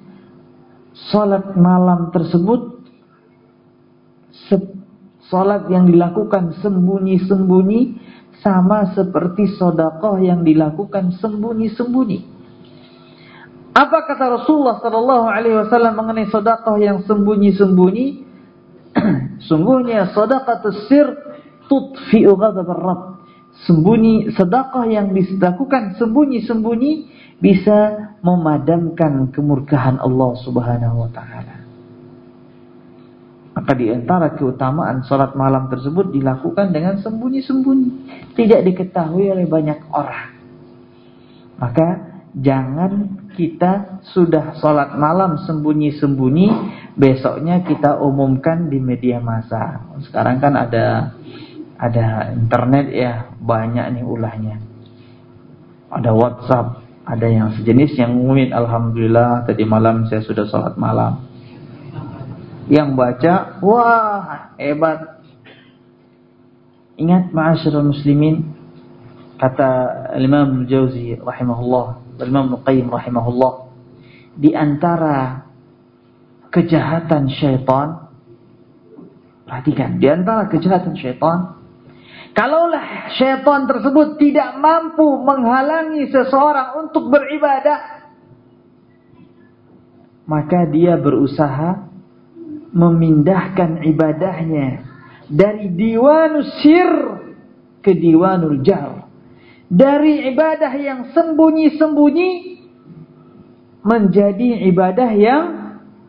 salat malam tersebut salat yang dilakukan sembunyi-sembunyi sama seperti sodakoh yang dilakukan sembunyi-sembunyi. Apa kata Rasulullah Sallallahu Alaihi Wasallam mengenai sodakoh yang sembunyi-sembunyi? Sungguhnya sodakoh sir tutfi'u ghadab Rabb sembunyi sedekah yang dilakukan sembunyi-sembunyi bisa memadamkan kemurkaan Allah Subhanahu wa taala. Maka di antara keutamaan salat malam tersebut dilakukan dengan sembunyi-sembunyi, tidak diketahui oleh banyak orang. Maka jangan kita sudah salat malam sembunyi-sembunyi, besoknya kita umumkan di media massa. Sekarang kan ada ada internet ya banyak nih ulahnya ada WhatsApp ada yang sejenis yang ngumumin Alhamdulillah tadi malam saya sudah sholat malam. Yang baca wah hebat. Ingat ma'asyiral muslimin kata Imam Jauzi rahimahullah Imam Qayyim rahimahullah di antara kejahatan syaitan perhatikan di antara kejahatan syaitan Kalaulah syaitan tersebut tidak mampu menghalangi seseorang untuk beribadah, maka dia berusaha memindahkan ibadahnya dari diwanus sir ke diwanul jar. Dari ibadah yang sembunyi-sembunyi menjadi ibadah yang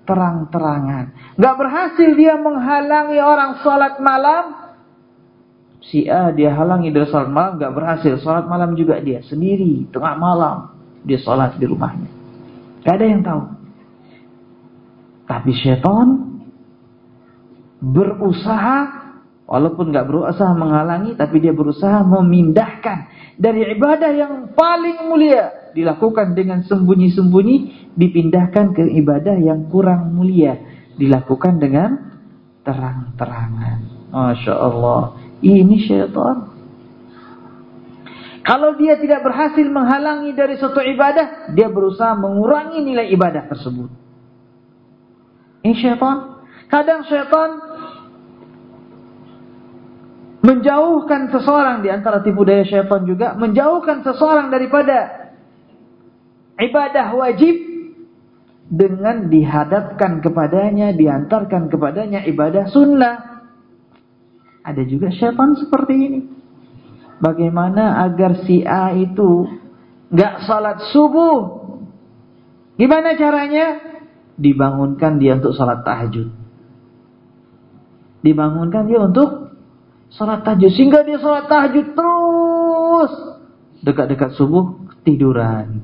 terang-terangan. Gak berhasil dia menghalangi orang sholat malam Si A dia halangi dari sholat malam nggak berhasil. Sholat malam juga dia sendiri tengah malam dia sholat di rumahnya. Gak ada yang tahu. Tapi syaitan berusaha walaupun nggak berusaha menghalangi tapi dia berusaha memindahkan dari ibadah yang paling mulia dilakukan dengan sembunyi-sembunyi dipindahkan ke ibadah yang kurang mulia dilakukan dengan terang-terangan. Masya Allah. Ini syaitan. Kalau dia tidak berhasil menghalangi dari suatu ibadah, dia berusaha mengurangi nilai ibadah tersebut. Ini syaitan. Kadang syaitan menjauhkan seseorang di antara tipu daya syaitan juga, menjauhkan seseorang daripada ibadah wajib dengan dihadapkan kepadanya, diantarkan kepadanya ibadah sunnah. Ada juga syaitan seperti ini. Bagaimana agar si A itu gak salat subuh? Gimana caranya? Dibangunkan dia untuk salat tahajud. Dibangunkan dia untuk salat tahajud. Sehingga dia salat tahajud terus. Dekat-dekat subuh tiduran.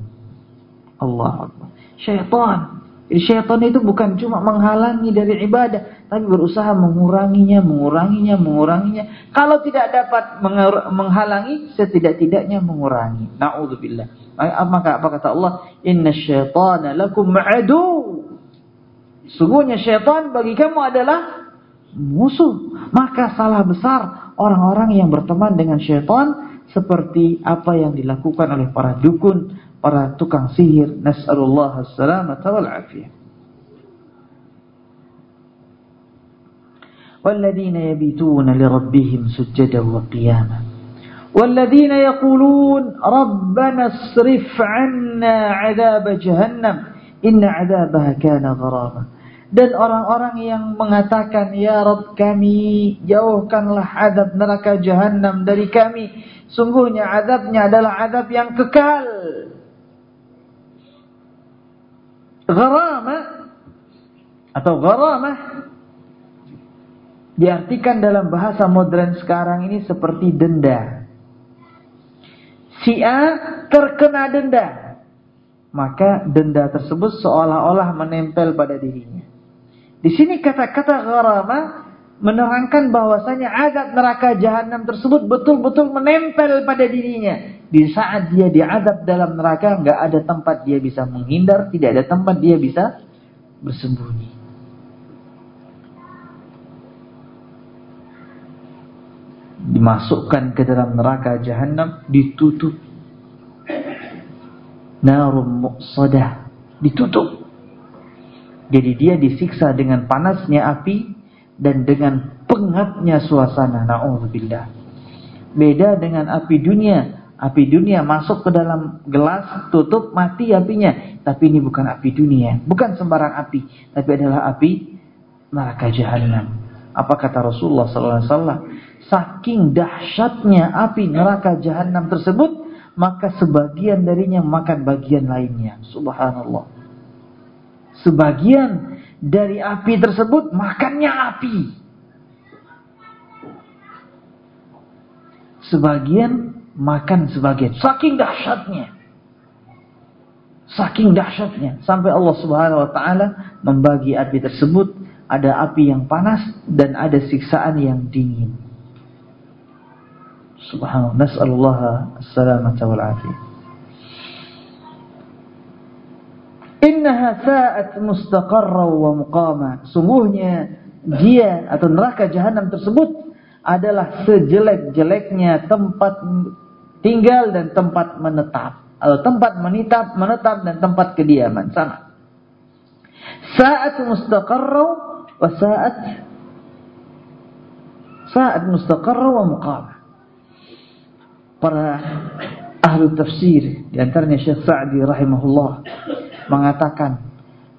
Allah Allah. Syaitan jadi syaitan itu bukan cuma menghalangi dari ibadah, tapi berusaha menguranginya, menguranginya, menguranginya. Kalau tidak dapat menghalangi, setidak-tidaknya mengurangi. Na'udzubillah. Maka apa kata Allah? Inna syaitana lakum adu. Sungguhnya syaitan bagi kamu adalah musuh. Maka salah besar orang-orang yang berteman dengan syaitan seperti apa yang dilakukan oleh para dukun, para tukang sihir nas'alullah as-salamata wal afiyah والذين يبيتون لربهم سجدا وقياما والذين يقولون ربنا اصرف عنا عذاب جهنم إن عذابها كان غراما dan orang-orang yang mengatakan ya Rabb kami jauhkanlah azab neraka jahanam dari kami sungguhnya azabnya adalah azab yang kekal Gharama atau gharamah diartikan dalam bahasa modern sekarang ini seperti denda. Si A terkena denda, maka denda tersebut seolah-olah menempel pada dirinya. Di sini kata-kata gharama menerangkan bahwasanya azab neraka jahanam tersebut betul-betul menempel pada dirinya. Di saat dia diadab dalam neraka, nggak ada tempat dia bisa menghindar, tidak ada tempat dia bisa bersembunyi. Dimasukkan ke dalam neraka jahanam, ditutup. Narum muqsadah, ditutup. Jadi dia disiksa dengan panasnya api dan dengan pengatnya suasana. Na'udzubillah. Beda dengan api dunia Api dunia masuk ke dalam gelas, tutup, mati apinya. Tapi ini bukan api dunia, bukan sembarang api, tapi adalah api neraka jahanam. Apa kata Rasulullah SAW? Saking dahsyatnya api neraka jahanam tersebut, maka sebagian darinya makan bagian lainnya. Subhanallah. Sebagian dari api tersebut makannya api. Sebagian makan sebagian. Saking dahsyatnya. Saking dahsyatnya. Sampai Allah subhanahu wa ta'ala membagi api tersebut. Ada api yang panas dan ada siksaan yang dingin. Subhanallah. Nas'alullah as-salamata wal afiyah. Innaha sa'at mustaqarra wa muqama. Sungguhnya dia atau neraka jahanam tersebut adalah sejelek-jeleknya tempat tinggal dan tempat menetap. Atau tempat menetap menetap dan tempat kediaman. Sama. Saat mustaqarra wa saat saat mustaqarra wa muqamah para ahli tafsir di antaranya Syekh Sa'di rahimahullah mengatakan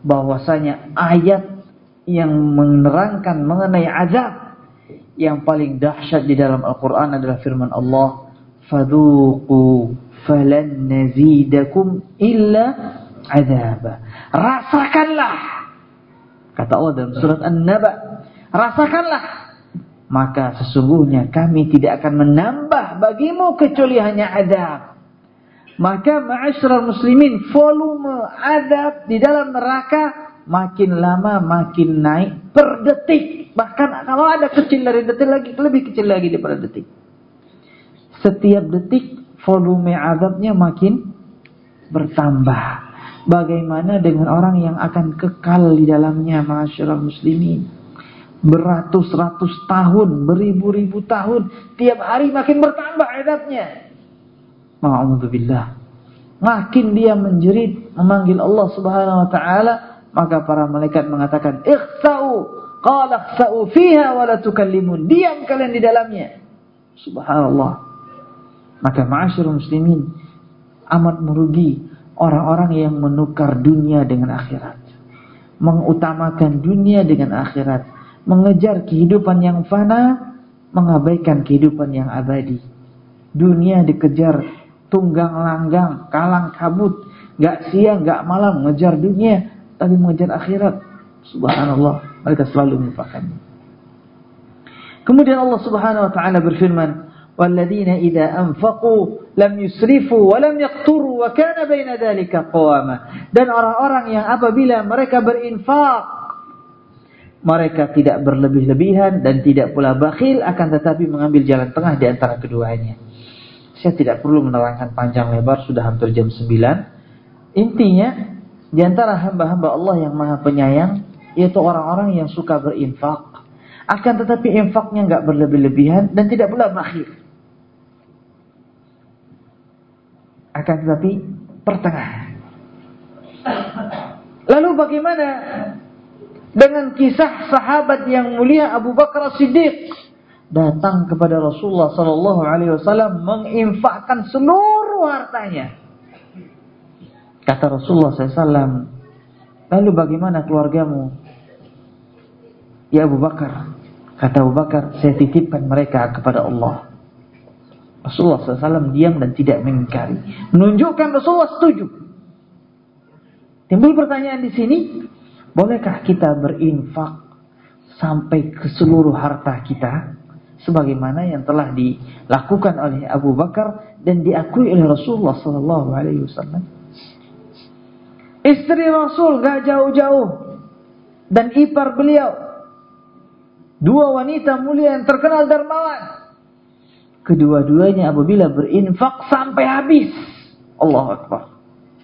bahwasanya ayat yang menerangkan mengenai azab yang paling dahsyat di dalam Al-Qur'an adalah firman Allah fadhuqu falan nazidakum illa azaba. Rasakanlah. Kata Allah dalam surat An-Naba. Rasakanlah. maka sesungguhnya kami tidak akan menambah bagimu kecuali hanya adab. Maka ma'asyiral muslimin volume adab di dalam neraka makin lama makin naik per detik. Bahkan kalau ada kecil dari detik lagi lebih kecil lagi daripada detik. Setiap detik volume adabnya makin bertambah. Bagaimana dengan orang yang akan kekal di dalamnya ma'asyiral muslimin? Beratus-ratus tahun, beribu-ribu tahun, tiap hari makin bertambah adabnya. Ma'udzubillah. Makin dia menjerit memanggil Allah Subhanahu wa taala, maka para malaikat mengatakan, "Ikhsa'u, qala ikhsa'u fiha wa la tukallimun." Diam kalian di dalamnya. Subhanallah. Maka ma'asyiral muslimin amat merugi orang-orang yang menukar dunia dengan akhirat. Mengutamakan dunia dengan akhirat, mengejar kehidupan yang fana, mengabaikan kehidupan yang abadi. Dunia dikejar tunggang langgang, kalang kabut, gak siang, gak malam mengejar dunia, tapi mengejar akhirat. Subhanallah, mereka selalu melupakannya. Kemudian Allah Subhanahu wa taala berfirman, "Walladzina idza anfaqu lam yusrifu wa lam yaqturu wa kana baina dzalika qawama." Dan orang-orang yang apabila mereka berinfak mereka tidak berlebih-lebihan dan tidak pula bakhil akan tetapi mengambil jalan tengah di antara keduanya. Saya tidak perlu menerangkan panjang lebar, sudah hampir jam 9. Intinya, di antara hamba-hamba Allah yang maha penyayang, yaitu orang-orang yang suka berinfak. Akan tetapi infaknya nggak berlebih-lebihan dan tidak pula bakhil. Akan tetapi pertengahan. Lalu bagaimana dengan kisah sahabat yang mulia Abu Bakar Siddiq datang kepada Rasulullah Sallallahu Alaihi Wasallam menginfakkan seluruh hartanya. Kata Rasulullah SAW, lalu bagaimana keluargamu? Ya Abu Bakar, kata Abu Bakar, saya titipkan mereka kepada Allah. Rasulullah SAW diam dan tidak mengingkari. Menunjukkan Rasulullah setuju. Timbul pertanyaan di sini, bolehkah kita berinfak sampai ke seluruh harta kita? sebagaimana yang telah dilakukan oleh Abu Bakar dan diakui oleh Rasulullah sallallahu alaihi. Istri Rasul gak jauh-jauh dan ipar beliau dua wanita mulia yang terkenal dermawan. Kedua-duanya apabila berinfak sampai habis. Allah Akbar.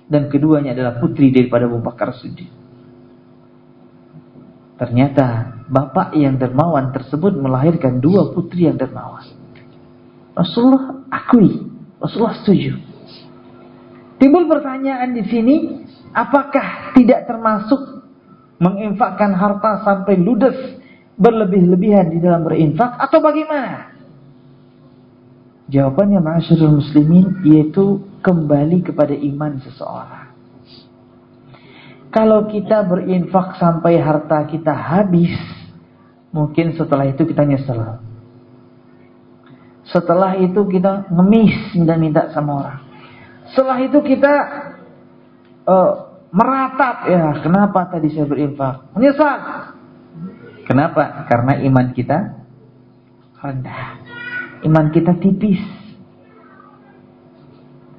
Dan keduanya adalah putri daripada Abu Bakar Siddiq. Ternyata bapak yang dermawan tersebut melahirkan dua putri yang dermawan. Rasulullah akui, Rasulullah setuju. Timbul pertanyaan di sini, apakah tidak termasuk menginfakkan harta sampai ludes berlebih-lebihan di dalam berinfak atau bagaimana? Jawabannya ma'asyurul muslimin yaitu kembali kepada iman seseorang. Kalau kita berinfak sampai harta kita habis, mungkin setelah itu kita nyesel. Setelah itu kita ngemis minta-minta sama orang. Setelah itu kita uh, meratap ya, kenapa tadi saya berinfak? Menyesal. Kenapa? Karena iman kita rendah. Iman kita tipis.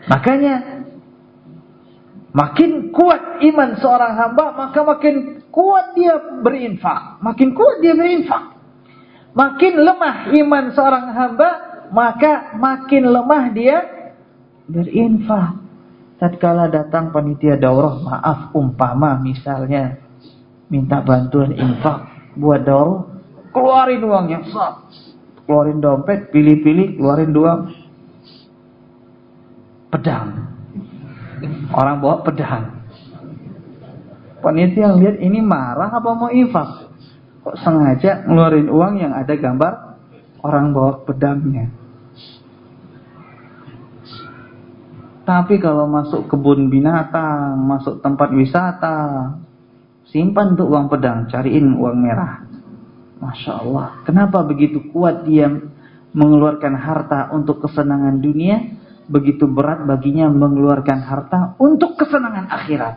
Makanya Makin kuat iman seorang hamba, maka makin kuat dia berinfak. Makin kuat dia berinfak. Makin lemah iman seorang hamba, maka makin lemah dia berinfak. Tatkala datang panitia daurah, maaf umpama misalnya minta bantuan infak buat daurah, keluarin uangnya. Keluarin dompet, pilih-pilih, keluarin doang pedang Orang bawa pedang. Panitia lihat ini marah apa mau infak? Kok sengaja ngeluarin uang yang ada gambar orang bawa pedangnya. Tapi kalau masuk kebun binatang, masuk tempat wisata, simpan tuh uang pedang, cariin uang merah. Masya Allah. Kenapa begitu kuat dia mengeluarkan harta untuk kesenangan dunia? begitu berat baginya mengeluarkan harta untuk kesenangan akhirat.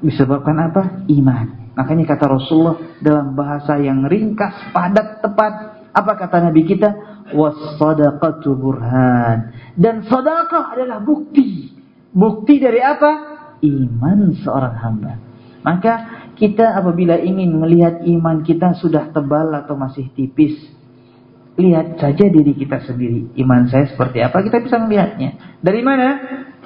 Disebabkan apa? Iman. Makanya kata Rasulullah dalam bahasa yang ringkas, padat, tepat. Apa kata Nabi kita? Was-sadaqatu burhan. Dan sadaqah adalah bukti. Bukti dari apa? Iman seorang hamba. Maka kita apabila ingin melihat iman kita sudah tebal atau masih tipis, lihat saja diri kita sendiri. Iman saya seperti apa, kita bisa melihatnya. Dari mana?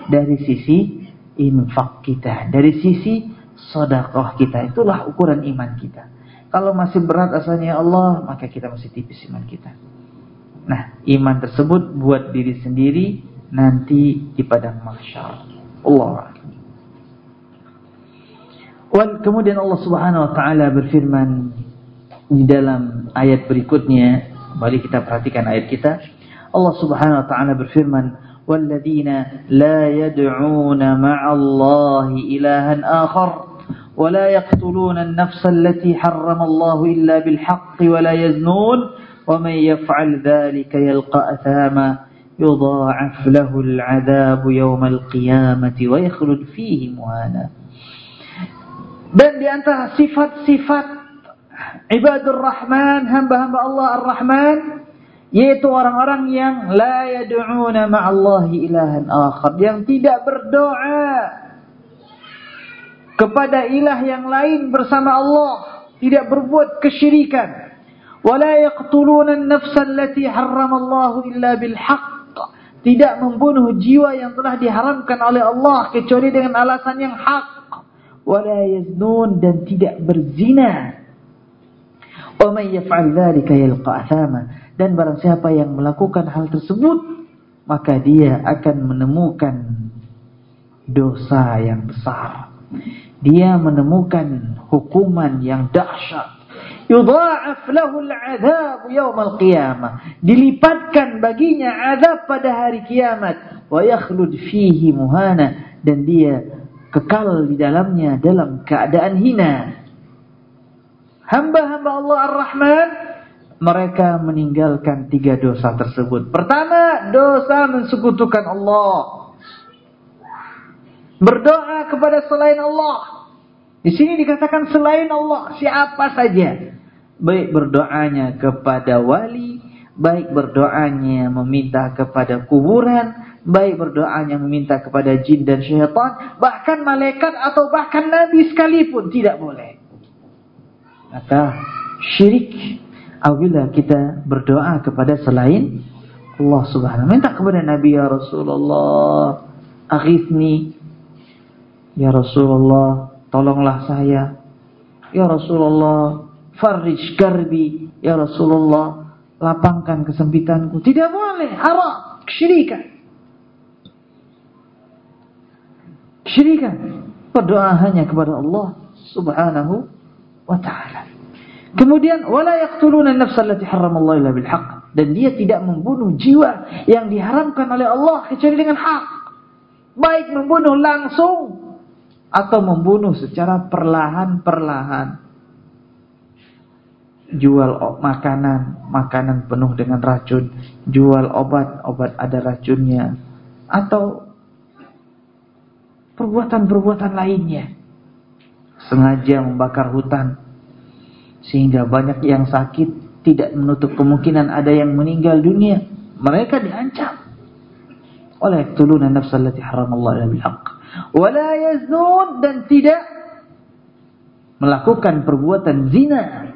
Dari sisi infak kita. Dari sisi sodakoh kita. Itulah ukuran iman kita. Kalau masih berat asalnya Allah, maka kita masih tipis iman kita. Nah, iman tersebut buat diri sendiri nanti di padang mahsyar. Allah. Kemudian Allah Subhanahu wa taala berfirman di dalam ayat berikutnya, mari kita perhatikan ayat kita. Allah Subhanahu wa taala berfirman, والذين لا يدعون مع الله إلها آخر ولا يقتلون النفس التي حرم الله إلا بالحق ولا يزنون ومن يفعل ذلك يلقى أثاما يضاعف له العذاب يوم القيامة ويخلد فيه مهانا dan di antara sifat-sifat ibadur rahman hamba-hamba Allah ar-Rahman yaitu orang-orang yang la yad'una ma'allahi ilahan akhar. Yang tidak berdoa kepada ilah yang lain bersama Allah. Tidak berbuat kesyirikan. Wala yaqtuluna an-nafsa allati harramallahu illa bil haqq tidak membunuh jiwa yang telah diharamkan oleh Allah kecuali dengan alasan yang hak wala yaznun dan tidak berzina wa man yaf'al dzalika yalqa athama dan barang siapa yang melakukan hal tersebut, maka dia akan menemukan dosa yang besar. Dia menemukan hukuman yang dahsyat. Yudha'af lahu al-'adzab yawm al-qiyamah. Dilipatkan baginya azab pada hari kiamat. Wa yakhlud fihi muhana dan dia kekal di dalamnya dalam keadaan hina. Hamba-hamba Allah Ar-Rahman mereka meninggalkan tiga dosa tersebut. Pertama, dosa mensekutukan Allah. Berdoa kepada selain Allah. Di sini dikatakan selain Allah, siapa saja. Baik berdoanya kepada wali, baik berdoanya meminta kepada kuburan, baik berdoanya meminta kepada jin dan syaitan, bahkan malaikat atau bahkan nabi sekalipun tidak boleh. Maka syirik apabila kita berdoa kepada selain Allah Subhanahu minta kepada Nabi ya Rasulullah aghithni. Ya Rasulullah tolonglah saya. Ya Rasulullah farij karbi. Ya Rasulullah lapangkan kesempitanku. Tidak boleh haram kesyirikan kesyirikan berdoa hanya kepada Allah Subhanahu wa taala Kemudian wala yaqtuluna an-nafsa allati harramallahu illa bil haqq dan dia tidak membunuh jiwa yang diharamkan oleh Allah kecuali dengan hak. Baik membunuh langsung atau membunuh secara perlahan-perlahan. Jual makanan, makanan penuh dengan racun, jual obat, obat ada racunnya atau perbuatan-perbuatan lainnya. Sengaja membakar hutan, sehingga banyak yang sakit tidak menutup kemungkinan ada yang meninggal dunia. Mereka diancam. Wala yaktuluna nafsa allati haramallahu bil haqq. Wala yaznun dan tidak melakukan perbuatan zina.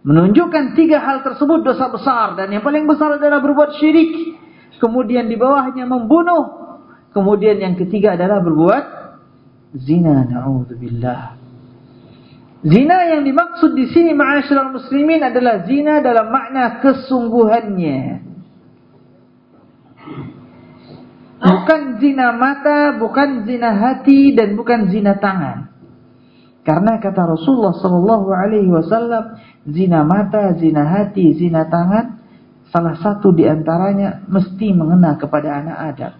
Menunjukkan tiga hal tersebut dosa besar dan yang paling besar adalah berbuat syirik. Kemudian di bawahnya membunuh. Kemudian yang ketiga adalah berbuat zina. Na'udzubillah. Zina yang dimaksud di sini ma'asyiral muslimin adalah zina dalam makna kesungguhannya. Bukan zina mata, bukan zina hati dan bukan zina tangan. Karena kata Rasulullah sallallahu alaihi wasallam, zina mata, zina hati, zina tangan salah satu di antaranya mesti mengena kepada anak Adam.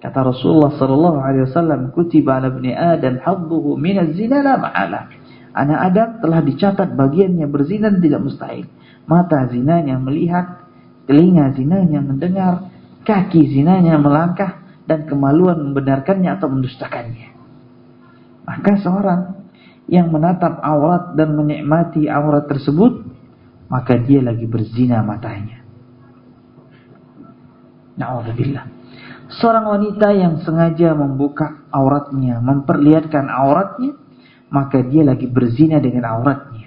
Kata Rasulullah sallallahu alaihi wasallam, "Kutiba 'ala ibni Adam hadduhu min az-zina la ma'ala." Anak Adam telah dicatat bagiannya berzina tidak mustahil. Mata zinanya melihat, telinga zinanya mendengar, kaki zinanya melangkah dan kemaluan membenarkannya atau mendustakannya. Maka seorang yang menatap aurat dan menikmati aurat tersebut, maka dia lagi berzina matanya. Na'udzubillah. Seorang wanita yang sengaja membuka auratnya, memperlihatkan auratnya, maka dia lagi berzina dengan auratnya.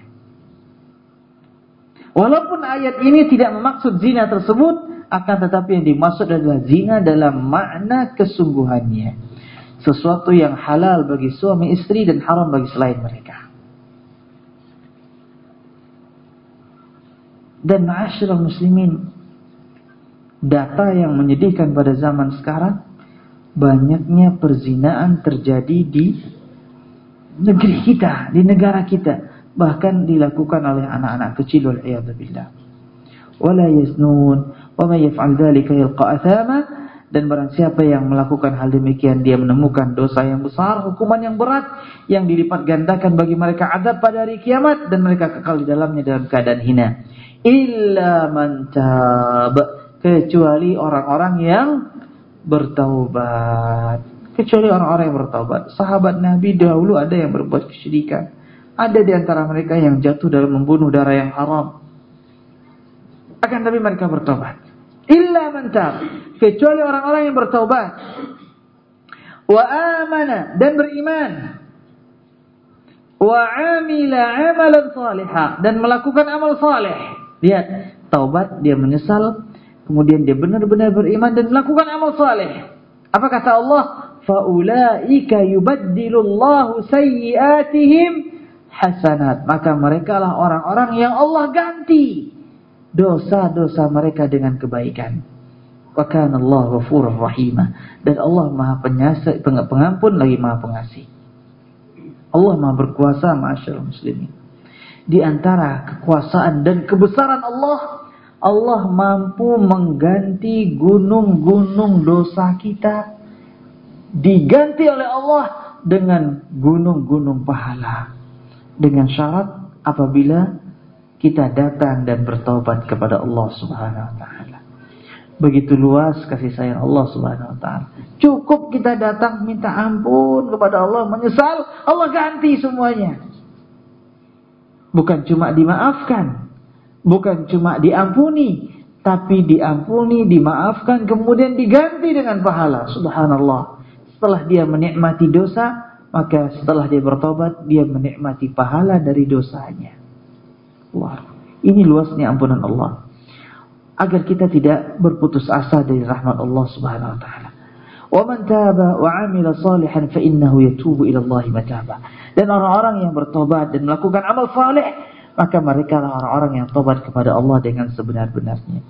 Walaupun ayat ini tidak memaksud zina tersebut, akan tetapi yang dimaksud adalah zina dalam makna kesungguhannya. Sesuatu yang halal bagi suami istri dan haram bagi selain mereka. Dan ma'asyiral muslimin, data yang menyedihkan pada zaman sekarang banyaknya perzinaan terjadi di negeri kita, di negara kita, bahkan dilakukan oleh anak-anak kecil wal billah. Wala wa may yaf'al dan barang siapa yang melakukan hal demikian dia menemukan dosa yang besar, hukuman yang berat yang dilipat gandakan bagi mereka adab pada hari kiamat dan mereka kekal di dalamnya dalam keadaan hina. Illa kecuali orang-orang yang bertaubat. Kecuali orang-orang yang bertaubat. Sahabat Nabi dahulu ada yang berbuat kesyirikan. Ada di antara mereka yang jatuh dalam membunuh darah yang haram. Akan tapi mereka bertobat. Illa mantab. Kecuali orang-orang yang bertaubat. Wa amana. Dan beriman. Wa amila amalan salihah. Dan melakukan amal salih. Lihat. Taubat, dia menyesal Kemudian dia benar-benar beriman dan melakukan amal saleh. Apa kata Allah? Faulaika yubaddilullahu sayyiatihim hasanat. Maka mereka lah orang-orang yang Allah ganti dosa-dosa mereka dengan kebaikan. Wa kana Allah ghafurur rahimah. Dan Allah Maha penyasih, pengampun lagi Maha pengasih. Allah Maha berkuasa, masyaallah muslimin. Di antara kekuasaan dan kebesaran Allah Allah mampu mengganti gunung-gunung dosa kita diganti oleh Allah dengan gunung-gunung pahala dengan syarat apabila kita datang dan bertobat kepada Allah Subhanahu wa taala. Begitu luas kasih sayang Allah Subhanahu wa taala. Cukup kita datang minta ampun kepada Allah, menyesal, Allah ganti semuanya. Bukan cuma dimaafkan, bukan cuma diampuni, tapi diampuni, dimaafkan, kemudian diganti dengan pahala. Subhanallah. Setelah dia menikmati dosa, maka setelah dia bertobat, dia menikmati pahala dari dosanya. Wah, ini luasnya ampunan Allah. Agar kita tidak berputus asa dari rahmat Allah Subhanahu wa taala. وَمَنْ تَابَ وَعَمِلَ صَالِحًا فَإِنَّهُ يَتُوبُ إِلَى اللَّهِ مَتَابًا Dan orang-orang yang bertobat dan melakukan amal saleh, maka mereka lah orang-orang yang tobat kepada Allah dengan sebenar-benarnya.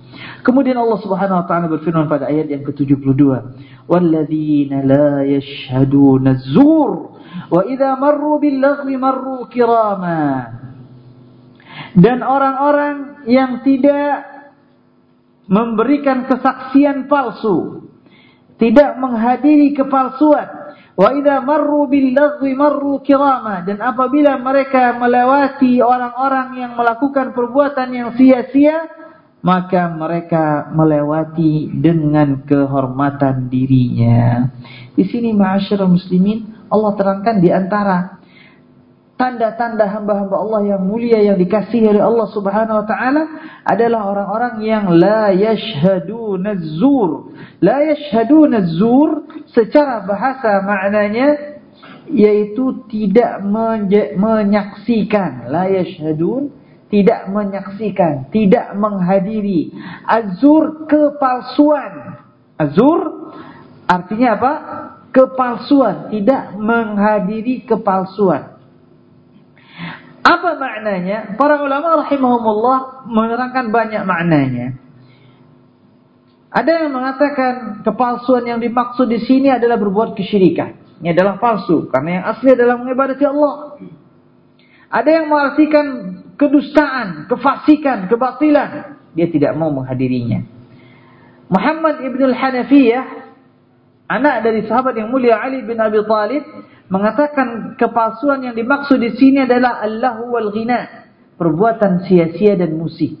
Kemudian Allah Subhanahu wa taala berfirman pada ayat yang ke-72, "Walladzina la yashhaduna az-zur wa idza marru bil laghwi marru kirama." Dan orang-orang yang tidak memberikan kesaksian palsu, tidak menghadiri kepalsuan, Wa idza marru bil lagwi marru kirama dan apabila mereka melewati orang-orang yang melakukan perbuatan yang sia-sia maka mereka melewati dengan kehormatan dirinya. Di sini ma'asyiral muslimin Allah terangkan di antara tanda-tanda hamba-hamba Allah yang mulia yang dikasihi oleh Allah Subhanahu wa taala adalah orang-orang yang la yashhaduna zur. La yashhaduna zur secara bahasa maknanya yaitu tidak menyaksikan. La yashhadun tidak menyaksikan, tidak menghadiri. Azur kepalsuan. Azur artinya apa? Kepalsuan, tidak menghadiri kepalsuan. Apa maknanya? Para ulama rahimahumullah menerangkan banyak maknanya. Ada yang mengatakan kepalsuan yang dimaksud di sini adalah berbuat kesyirikan. Ini adalah palsu karena yang asli adalah mengibadati Allah. Ada yang mengartikan kedustaan, kefasikan, kebatilan. Dia tidak mau menghadirinya. Muhammad ibn al-Hanafiyah, anak dari sahabat yang mulia Ali bin Abi Talib, mengatakan kepalsuan yang dimaksud di sini adalah Allahu wal ghina, perbuatan sia-sia dan musik.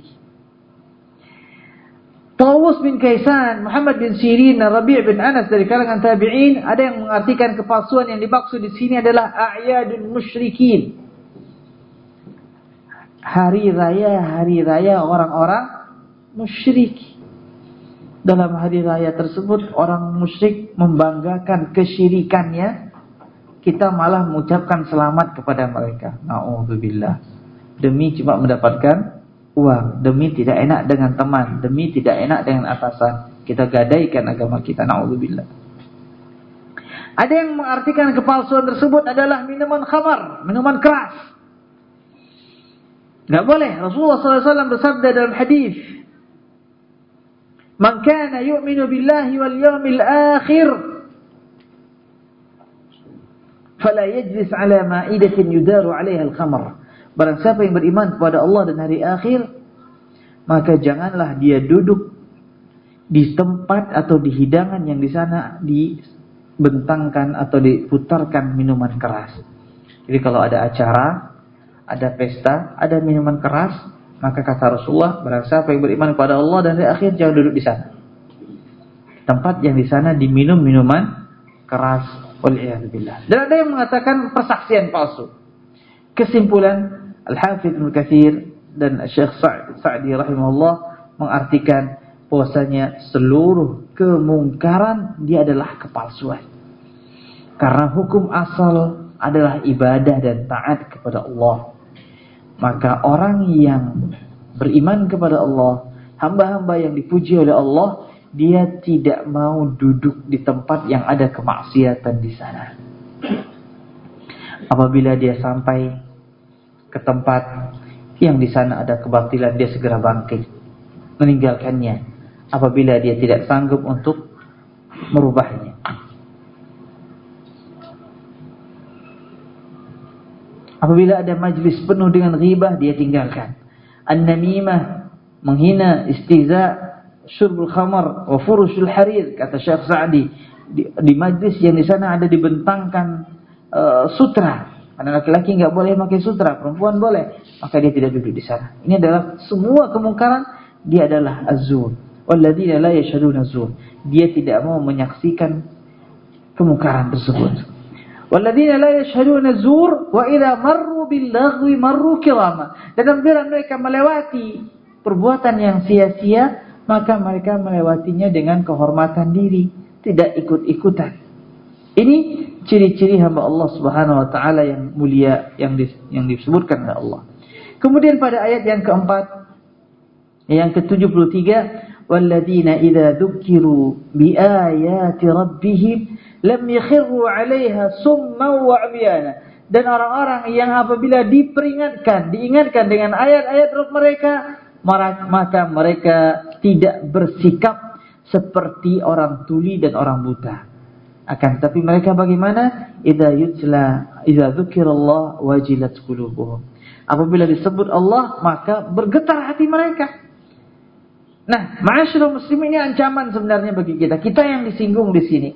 Tawus bin Kaisan, Muhammad bin Sirin, Rabi' bin Anas dari kalangan tabi'in ada yang mengartikan kepalsuan yang dimaksud di sini adalah a'yadun musyrikin. hari raya-hari raya orang-orang musyrik. Dalam hari raya tersebut orang musyrik membanggakan kesyirikannya, kita malah mengucapkan selamat kepada mereka. Nauzubillah. Demi cuma mendapatkan uang, demi tidak enak dengan teman, demi tidak enak dengan atasan, kita gadaikan agama kita. Nauzubillah. Ada yang mengartikan kepalsuan tersebut adalah minuman khamar, minuman keras. Tidak boleh. Rasulullah SAW bersabda dalam hadis, Man kana yu'minu billahi wal yawmil akhir fala yajlis ala ma'idatin yudaru 'alaiha al-khamr. Barang siapa yang beriman kepada Allah dan hari akhir, maka janganlah dia duduk di tempat atau di hidangan yang di sana dibentangkan atau diputarkan minuman keras. Jadi kalau ada acara, ada pesta, ada minuman keras, maka kata Rasulullah, barang siapa yang beriman kepada Allah dan hari akhir jangan duduk di sana. Tempat yang di sana diminum minuman keras. Waliyahzubillah. Dan ada yang mengatakan persaksian palsu. Kesimpulan Al-Hafidh Ibn Kathir dan Syekh Sa'di rahimahullah mengartikan bahwasanya seluruh kemungkaran dia adalah kepalsuan. Karena hukum asal adalah ibadah dan taat kepada Allah. Maka orang yang beriman kepada Allah, hamba-hamba yang dipuji oleh Allah, dia tidak mau duduk di tempat yang ada kemaksiatan di sana. Apabila dia sampai ke tempat yang di sana ada kebatilan, dia segera bangkit, meninggalkannya. Apabila dia tidak sanggup untuk merubahnya. Apabila ada majlis penuh dengan ghibah, dia tinggalkan. An-namimah, menghina, istiza, syurbul khamar, wa furushul harir, kata Syekh Sa'di. Di, di majlis yang di sana ada dibentangkan uh, sutra. Karena laki-laki nggak boleh pakai sutra, perempuan boleh. Maka dia tidak duduk di sana. Ini adalah semua kemungkaran, dia adalah azur. Walladzina la yashhaduna azur. Dia tidak mau menyaksikan kemungkaran tersebut. Walladzina la yashhaduna zur wa idza marru bil laghwi marru kirama. Dan apabila mereka melewati perbuatan yang sia-sia, maka mereka melewatinya dengan kehormatan diri, tidak ikut-ikutan. Ini ciri-ciri hamba Allah Subhanahu wa taala yang mulia yang di, yang disebutkan oleh Allah. Kemudian pada ayat yang keempat yang ke-73 walladzina idza dzukiru bi ayati rabbihim lam yakhiru 'alaiha summa wa 'umyana. Dan orang-orang yang apabila diperingatkan, diingatkan dengan ayat-ayat Rabb mereka, maka mereka tidak bersikap seperti orang tuli dan orang buta. Akan tapi mereka bagaimana? Idza yutla, idza dzukirallah wajilat qulubuhum. Apabila disebut Allah, maka bergetar hati mereka. Nah, ma'asyiral muslimin ini ancaman sebenarnya bagi kita. Kita yang disinggung di sini.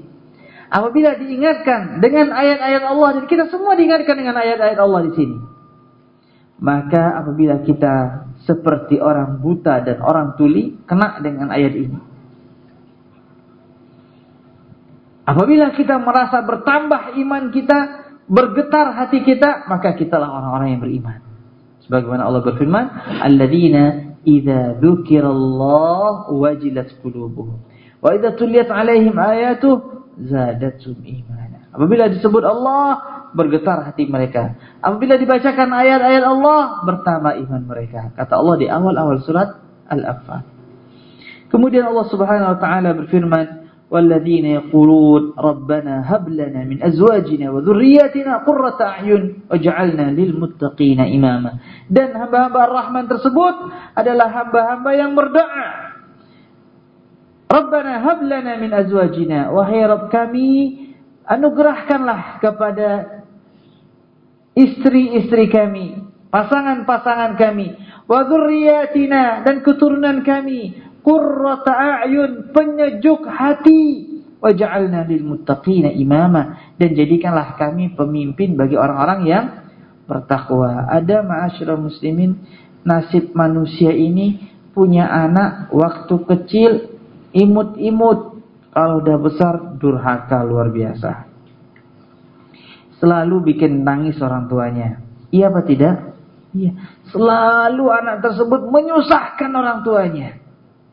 Apabila diingatkan dengan ayat-ayat Allah dan kita semua diingatkan dengan ayat-ayat Allah di sini. Maka apabila kita seperti orang buta dan orang tuli kena dengan ayat ini. Apabila kita merasa bertambah iman kita, bergetar hati kita, maka kitalah orang-orang yang beriman. Sebagaimana Allah berfirman, "Alladzina idza dzukirallahu wajilat qulubuhum wa idza tuliyat 'alaihim ayatuhu zadatum imana. Apabila disebut Allah, bergetar hati mereka. Apabila dibacakan ayat-ayat Allah, bertambah iman mereka. Kata Allah di awal-awal surat Al-Anfal. Kemudian Allah Subhanahu wa taala berfirman, "Walladzina yaqulun rabbana hab lana min azwajina wa dzurriyyatina qurrata a'yun waj'alna lil muttaqina imama." Dan hamba-hamba Rahman tersebut adalah hamba-hamba yang berdoa. Rabbana hab lana min azwajina, wahai Rabb kami, anugerahkanlah kepada istri-istri kami, pasangan-pasangan kami, wa dzurriyyatina dan keturunan kami, qurrata a'yun, penyejuk hati, waj'alna lil muttaqina imama dan jadikanlah kami pemimpin bagi orang-orang yang bertakwa. Ada ma'asyiral muslimin nasib manusia ini punya anak waktu kecil imut-imut. Kalau udah besar durhaka luar biasa. Selalu bikin nangis orang tuanya. Iya apa tidak? Ya, selalu anak tersebut menyusahkan orang tuanya.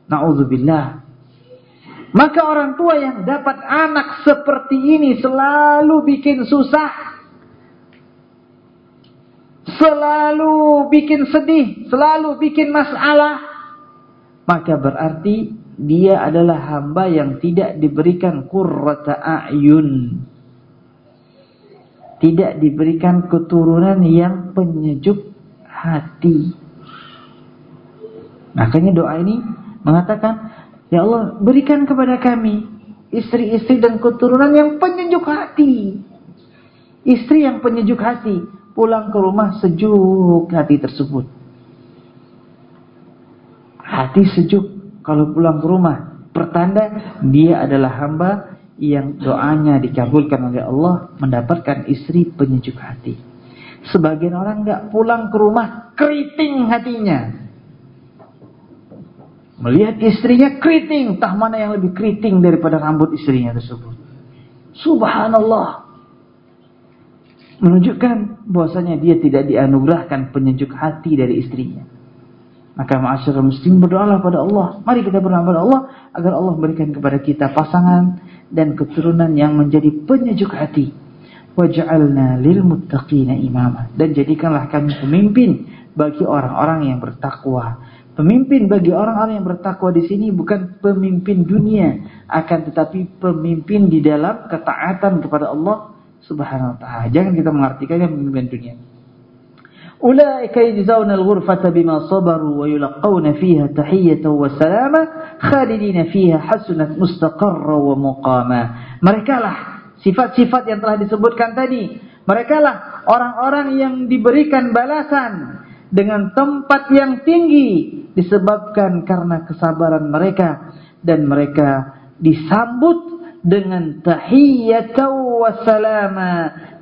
Nauzubillah. Maka orang tua yang dapat anak seperti ini selalu bikin susah. Selalu bikin sedih, selalu bikin masalah. Maka berarti dia adalah hamba yang tidak diberikan qurrata a'yun. Tidak diberikan keturunan yang penyejuk hati. Makanya doa ini mengatakan, Ya Allah berikan kepada kami istri-istri dan keturunan yang penyejuk hati. Istri yang penyejuk hati. Pulang ke rumah sejuk hati tersebut. Hati sejuk kalau pulang ke rumah. Pertanda dia adalah hamba yang doanya dikabulkan oleh Allah mendapatkan istri penyejuk hati. Sebagian orang nggak pulang ke rumah keriting hatinya. Melihat istrinya keriting, tah mana yang lebih keriting daripada rambut istrinya tersebut. Subhanallah. Menunjukkan bahwasanya dia tidak dianugerahkan penyejuk hati dari istrinya. Maka ma'asyarul muslim berdoalah pada Allah. Mari kita berdoa pada Allah agar Allah berikan kepada kita pasangan dan keturunan yang menjadi penyejuk hati. Waj'alna lil muttaqina imama dan jadikanlah kami pemimpin bagi orang-orang yang bertakwa. Pemimpin bagi orang-orang yang bertakwa di sini bukan pemimpin dunia, akan tetapi pemimpin di dalam ketaatan kepada Allah Subhanahu wa taala. Jangan kita mengartikannya pemimpin dunia. أولئك يجزون الغرفة بما صبروا ويلقون فيها تحية وسلامة خالدين فيها حسنة مستقرا ومقاما mereka lah sifat-sifat yang telah disebutkan tadi mereka lah orang-orang yang diberikan balasan dengan tempat yang tinggi disebabkan karena kesabaran mereka dan mereka disambut dengan tahiyyatan wassalama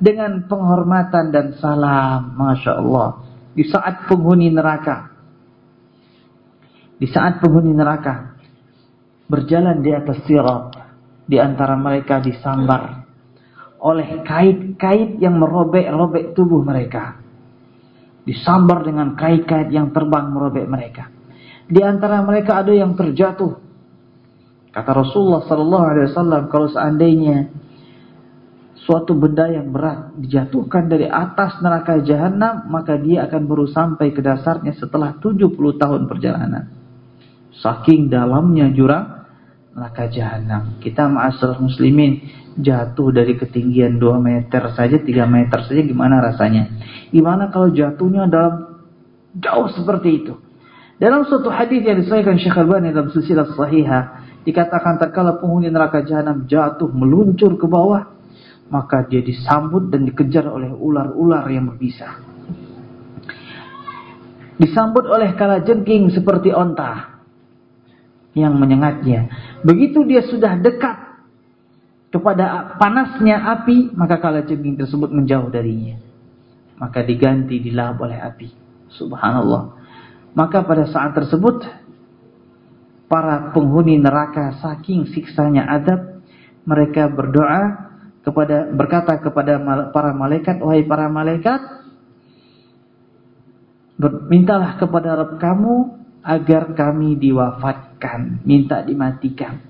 dengan penghormatan dan salam. Masya Allah. Di saat penghuni neraka. Di saat penghuni neraka. Berjalan di atas sirat. Di antara mereka disambar. Oleh kait-kait yang merobek-robek tubuh mereka. Disambar dengan kait-kait yang terbang merobek mereka. Di antara mereka ada yang terjatuh. Kata Rasulullah sallallahu alaihi wasallam kalau seandainya suatu benda yang berat dijatuhkan dari atas neraka jahanam, maka dia akan baru sampai ke dasarnya setelah 70 tahun perjalanan. Saking dalamnya jurang neraka jahanam. Kita ma'asyiral muslimin jatuh dari ketinggian 2 meter saja, 3 meter saja gimana rasanya? Gimana kalau jatuhnya dalam jauh seperti itu? Dalam suatu hadis yang disahihkan Syekh Albani dalam silsilah sahihah Dikatakan terkala penghuni neraka jahanam jatuh meluncur ke bawah, maka dia disambut dan dikejar oleh ular-ular yang berbisa. Disambut oleh kala jengking seperti onta yang menyengatnya. Begitu dia sudah dekat kepada panasnya api, maka kala jengking tersebut menjauh darinya. Maka diganti dilahap oleh api. Subhanallah. Maka pada saat tersebut para penghuni neraka saking siksanya adab mereka berdoa kepada berkata kepada para malaikat wahai para malaikat mintalah kepada Rabb kamu agar kami diwafatkan minta dimatikan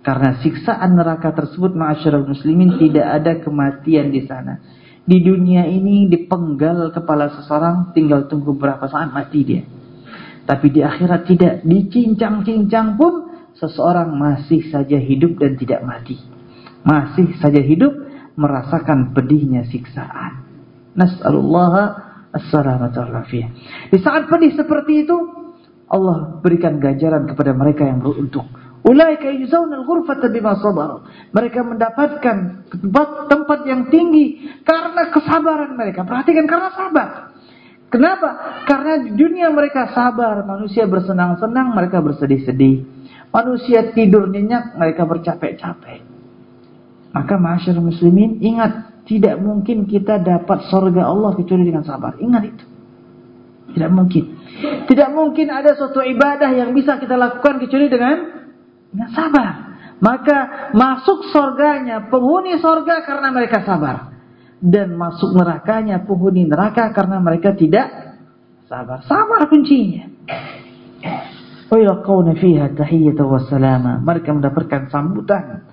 karena siksaan neraka tersebut ma'asyiral muslimin tidak ada kematian di sana di dunia ini dipenggal kepala seseorang tinggal tunggu berapa saat mati dia tapi di akhirat tidak. Dicincang-cincang pun seseorang masih saja hidup dan tidak mati. Masih saja hidup merasakan pedihnya siksaan. Nas'alullah as-salamata. Di saat pedih seperti itu, Allah berikan ganjaran kepada mereka yang beruntung. Ulaika ghurfata bima sabar. Mereka mendapatkan tempat tempat yang tinggi karena kesabaran mereka. Perhatikan karena sabar. Kenapa? Karena di dunia mereka sabar, manusia bersenang-senang, mereka bersedih-sedih. Manusia tidur nyenyak, mereka bercapek-capek. Maka masyarakat muslimin, ingat, tidak mungkin kita dapat sorga Allah kecuali dengan sabar. Ingat itu. Tidak mungkin. Tidak mungkin ada suatu ibadah yang bisa kita lakukan kecuali dengan dengan sabar. Maka masuk sorganya penghuni sorga karena mereka sabar dan masuk nerakanya penghuni neraka karena mereka tidak Sabar. Sabar kuncinya. Mereka mendapatkan sambutan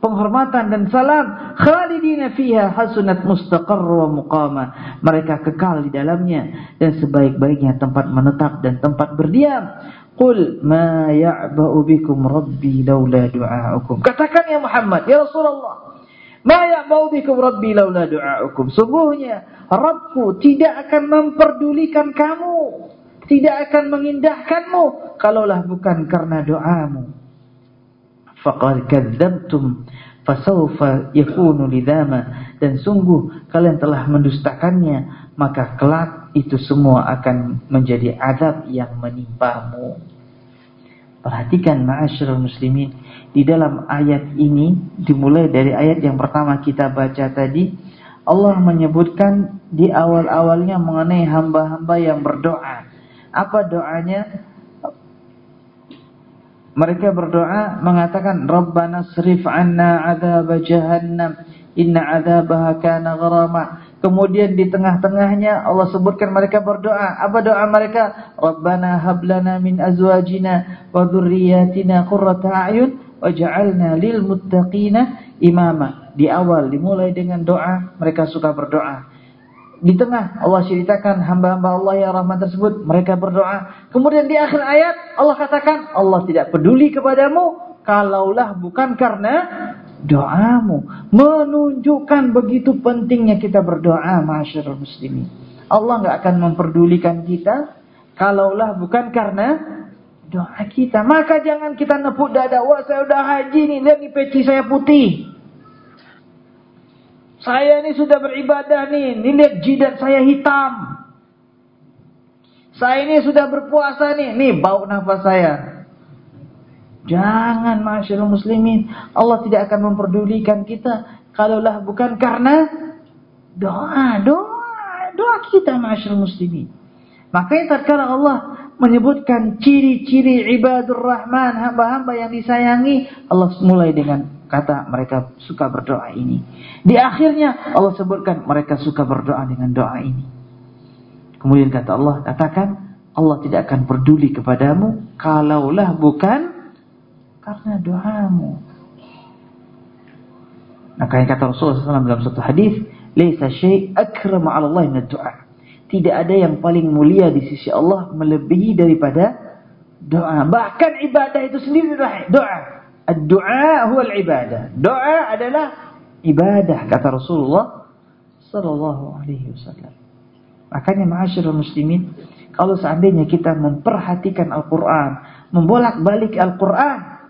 penghormatan dan salam khalidina fiha hasunat mustaqarr wa muqama. Mereka kekal di dalamnya dan sebaik-baiknya tempat menetap dan tempat berdiam. Qul ma ya'ba'u bikum rabbi laula du'aukum. Katakan ya Muhammad ya Rasulullah ma ya'ba'u bikum rabbi laula du'aukum? Sungguhnya Rabbku tidak akan memperdulikan kamu tidak akan mengindahkanmu kalaulah bukan karena doamu faqad kadzdzabtum fasawfa yakunu lidama. Dan sungguh kalian telah mendustakannya maka kelak itu semua akan menjadi azab yang menimpamu. Perhatikan ma'asyiral muslimin di dalam ayat ini dimulai dari ayat yang pertama kita baca tadi Allah menyebutkan di awal-awalnya mengenai hamba-hamba yang berdoa. Apa doanya mereka berdoa mengatakan Rabbana srif anna azab jahannam inna azabaha kana gharama. Kemudian di tengah-tengahnya Allah sebutkan mereka berdoa. Apa doa mereka? Rabbana hab lana min azwajina wa dhurriyyatina qurrata a'yun waj'alna lil muttaqina imama. Di awal dimulai dengan doa, mereka suka berdoa. Di tengah Allah ceritakan hamba-hamba Allah yang rahmat tersebut. Mereka berdoa. Kemudian di akhir ayat Allah katakan Allah tidak peduli kepadamu. Kalaulah bukan karena doamu. Menunjukkan begitu pentingnya kita berdoa. Masyarakat muslimin. Allah nggak akan memperdulikan kita. Kalaulah bukan karena doa kita. Maka jangan kita nepuk dada. Wah saya udah haji nih. Lihat nih peci saya putih. Saya ini sudah beribadah nih. Ini lihat jidat saya hitam. Saya ini sudah berpuasa nih. Nih bau nafas saya. Jangan masyarakat muslimin. Allah tidak akan memperdulikan kita. Kalaulah bukan karena doa. Doa. Doa kita masyarakat muslimin. Makanya tatkala Allah menyebutkan ciri-ciri ibadur rahman. Hamba-hamba yang disayangi. Allah mulai dengan kata mereka suka berdoa ini. Di akhirnya Allah sebutkan mereka suka berdoa dengan doa ini. Kemudian kata Allah, katakan Allah tidak akan peduli kepadamu kalaulah bukan karena doamu. Maka yang kata Rasulullah SAW dalam satu hadis, "Laisa syai' akrama 'ala Allah min doa." Tidak ada yang paling mulia di sisi Allah melebihi daripada doa. Bahkan ibadah itu sendiri adalah doa. Doa huwa ibadah. Doa adalah ibadah kata Rasulullah sallallahu alaihi wasallam. Makanya ma'asyiral muslimin, kalau seandainya kita memperhatikan Al-Qur'an, membolak-balik Al-Qur'an,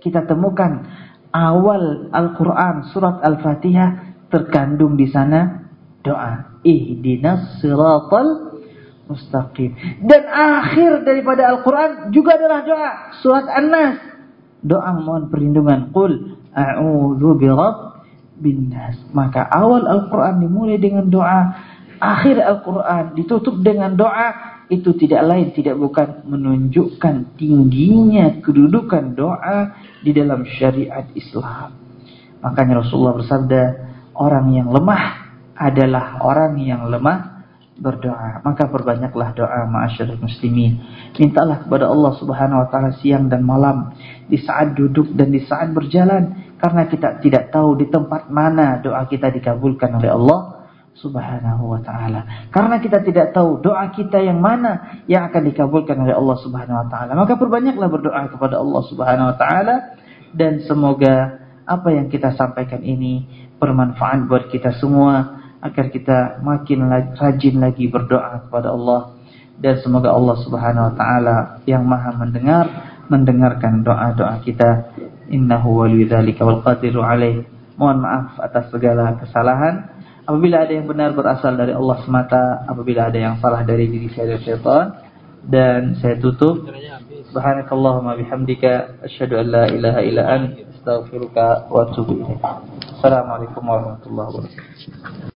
kita temukan awal Al-Qur'an surat Al-Fatihah terkandung di sana doa. Ihdinas siratal mustaqim. Dan akhir daripada Al-Qur'an juga adalah doa. Surat An-Nas doa mohon perlindungan. Qul a'udzu birabbin nas. Maka awal Al-Qur'an dimulai dengan doa akhir Al-Qur'an ditutup dengan doa itu tidak lain tidak bukan menunjukkan tingginya kedudukan doa di dalam syariat Islam. Makanya Rasulullah bersabda orang yang lemah adalah orang yang lemah berdoa. Maka perbanyaklah doa ma'asyarul muslimin. Mintalah kepada Allah Subhanahu wa taala siang dan malam, di saat duduk dan di saat berjalan karena kita tidak tahu di tempat mana doa kita dikabulkan oleh Allah Subhanahu wa taala. Karena kita tidak tahu doa kita yang mana yang akan dikabulkan oleh Allah Subhanahu wa taala. Maka perbanyaklah berdoa kepada Allah Subhanahu wa taala dan semoga apa yang kita sampaikan ini bermanfaat buat kita semua agar kita makin rajin lagi berdoa kepada Allah. Dan semoga Allah Subhanahu wa taala yang Maha mendengar mendengarkan doa-doa kita. Innahu waliyudzalika wal qadiru alaih. Mohon maaf atas segala kesalahan. Apabila ada yang benar berasal dari Allah semata apabila ada yang salah dari diri saya dan syaitan dan saya tutup. Subhanakallahumma bihamdika asyhadu an la ilaha illa anta astaghfiruka wa atubu ilaik. Assalamualaikum warahmatullahi wabarakatuh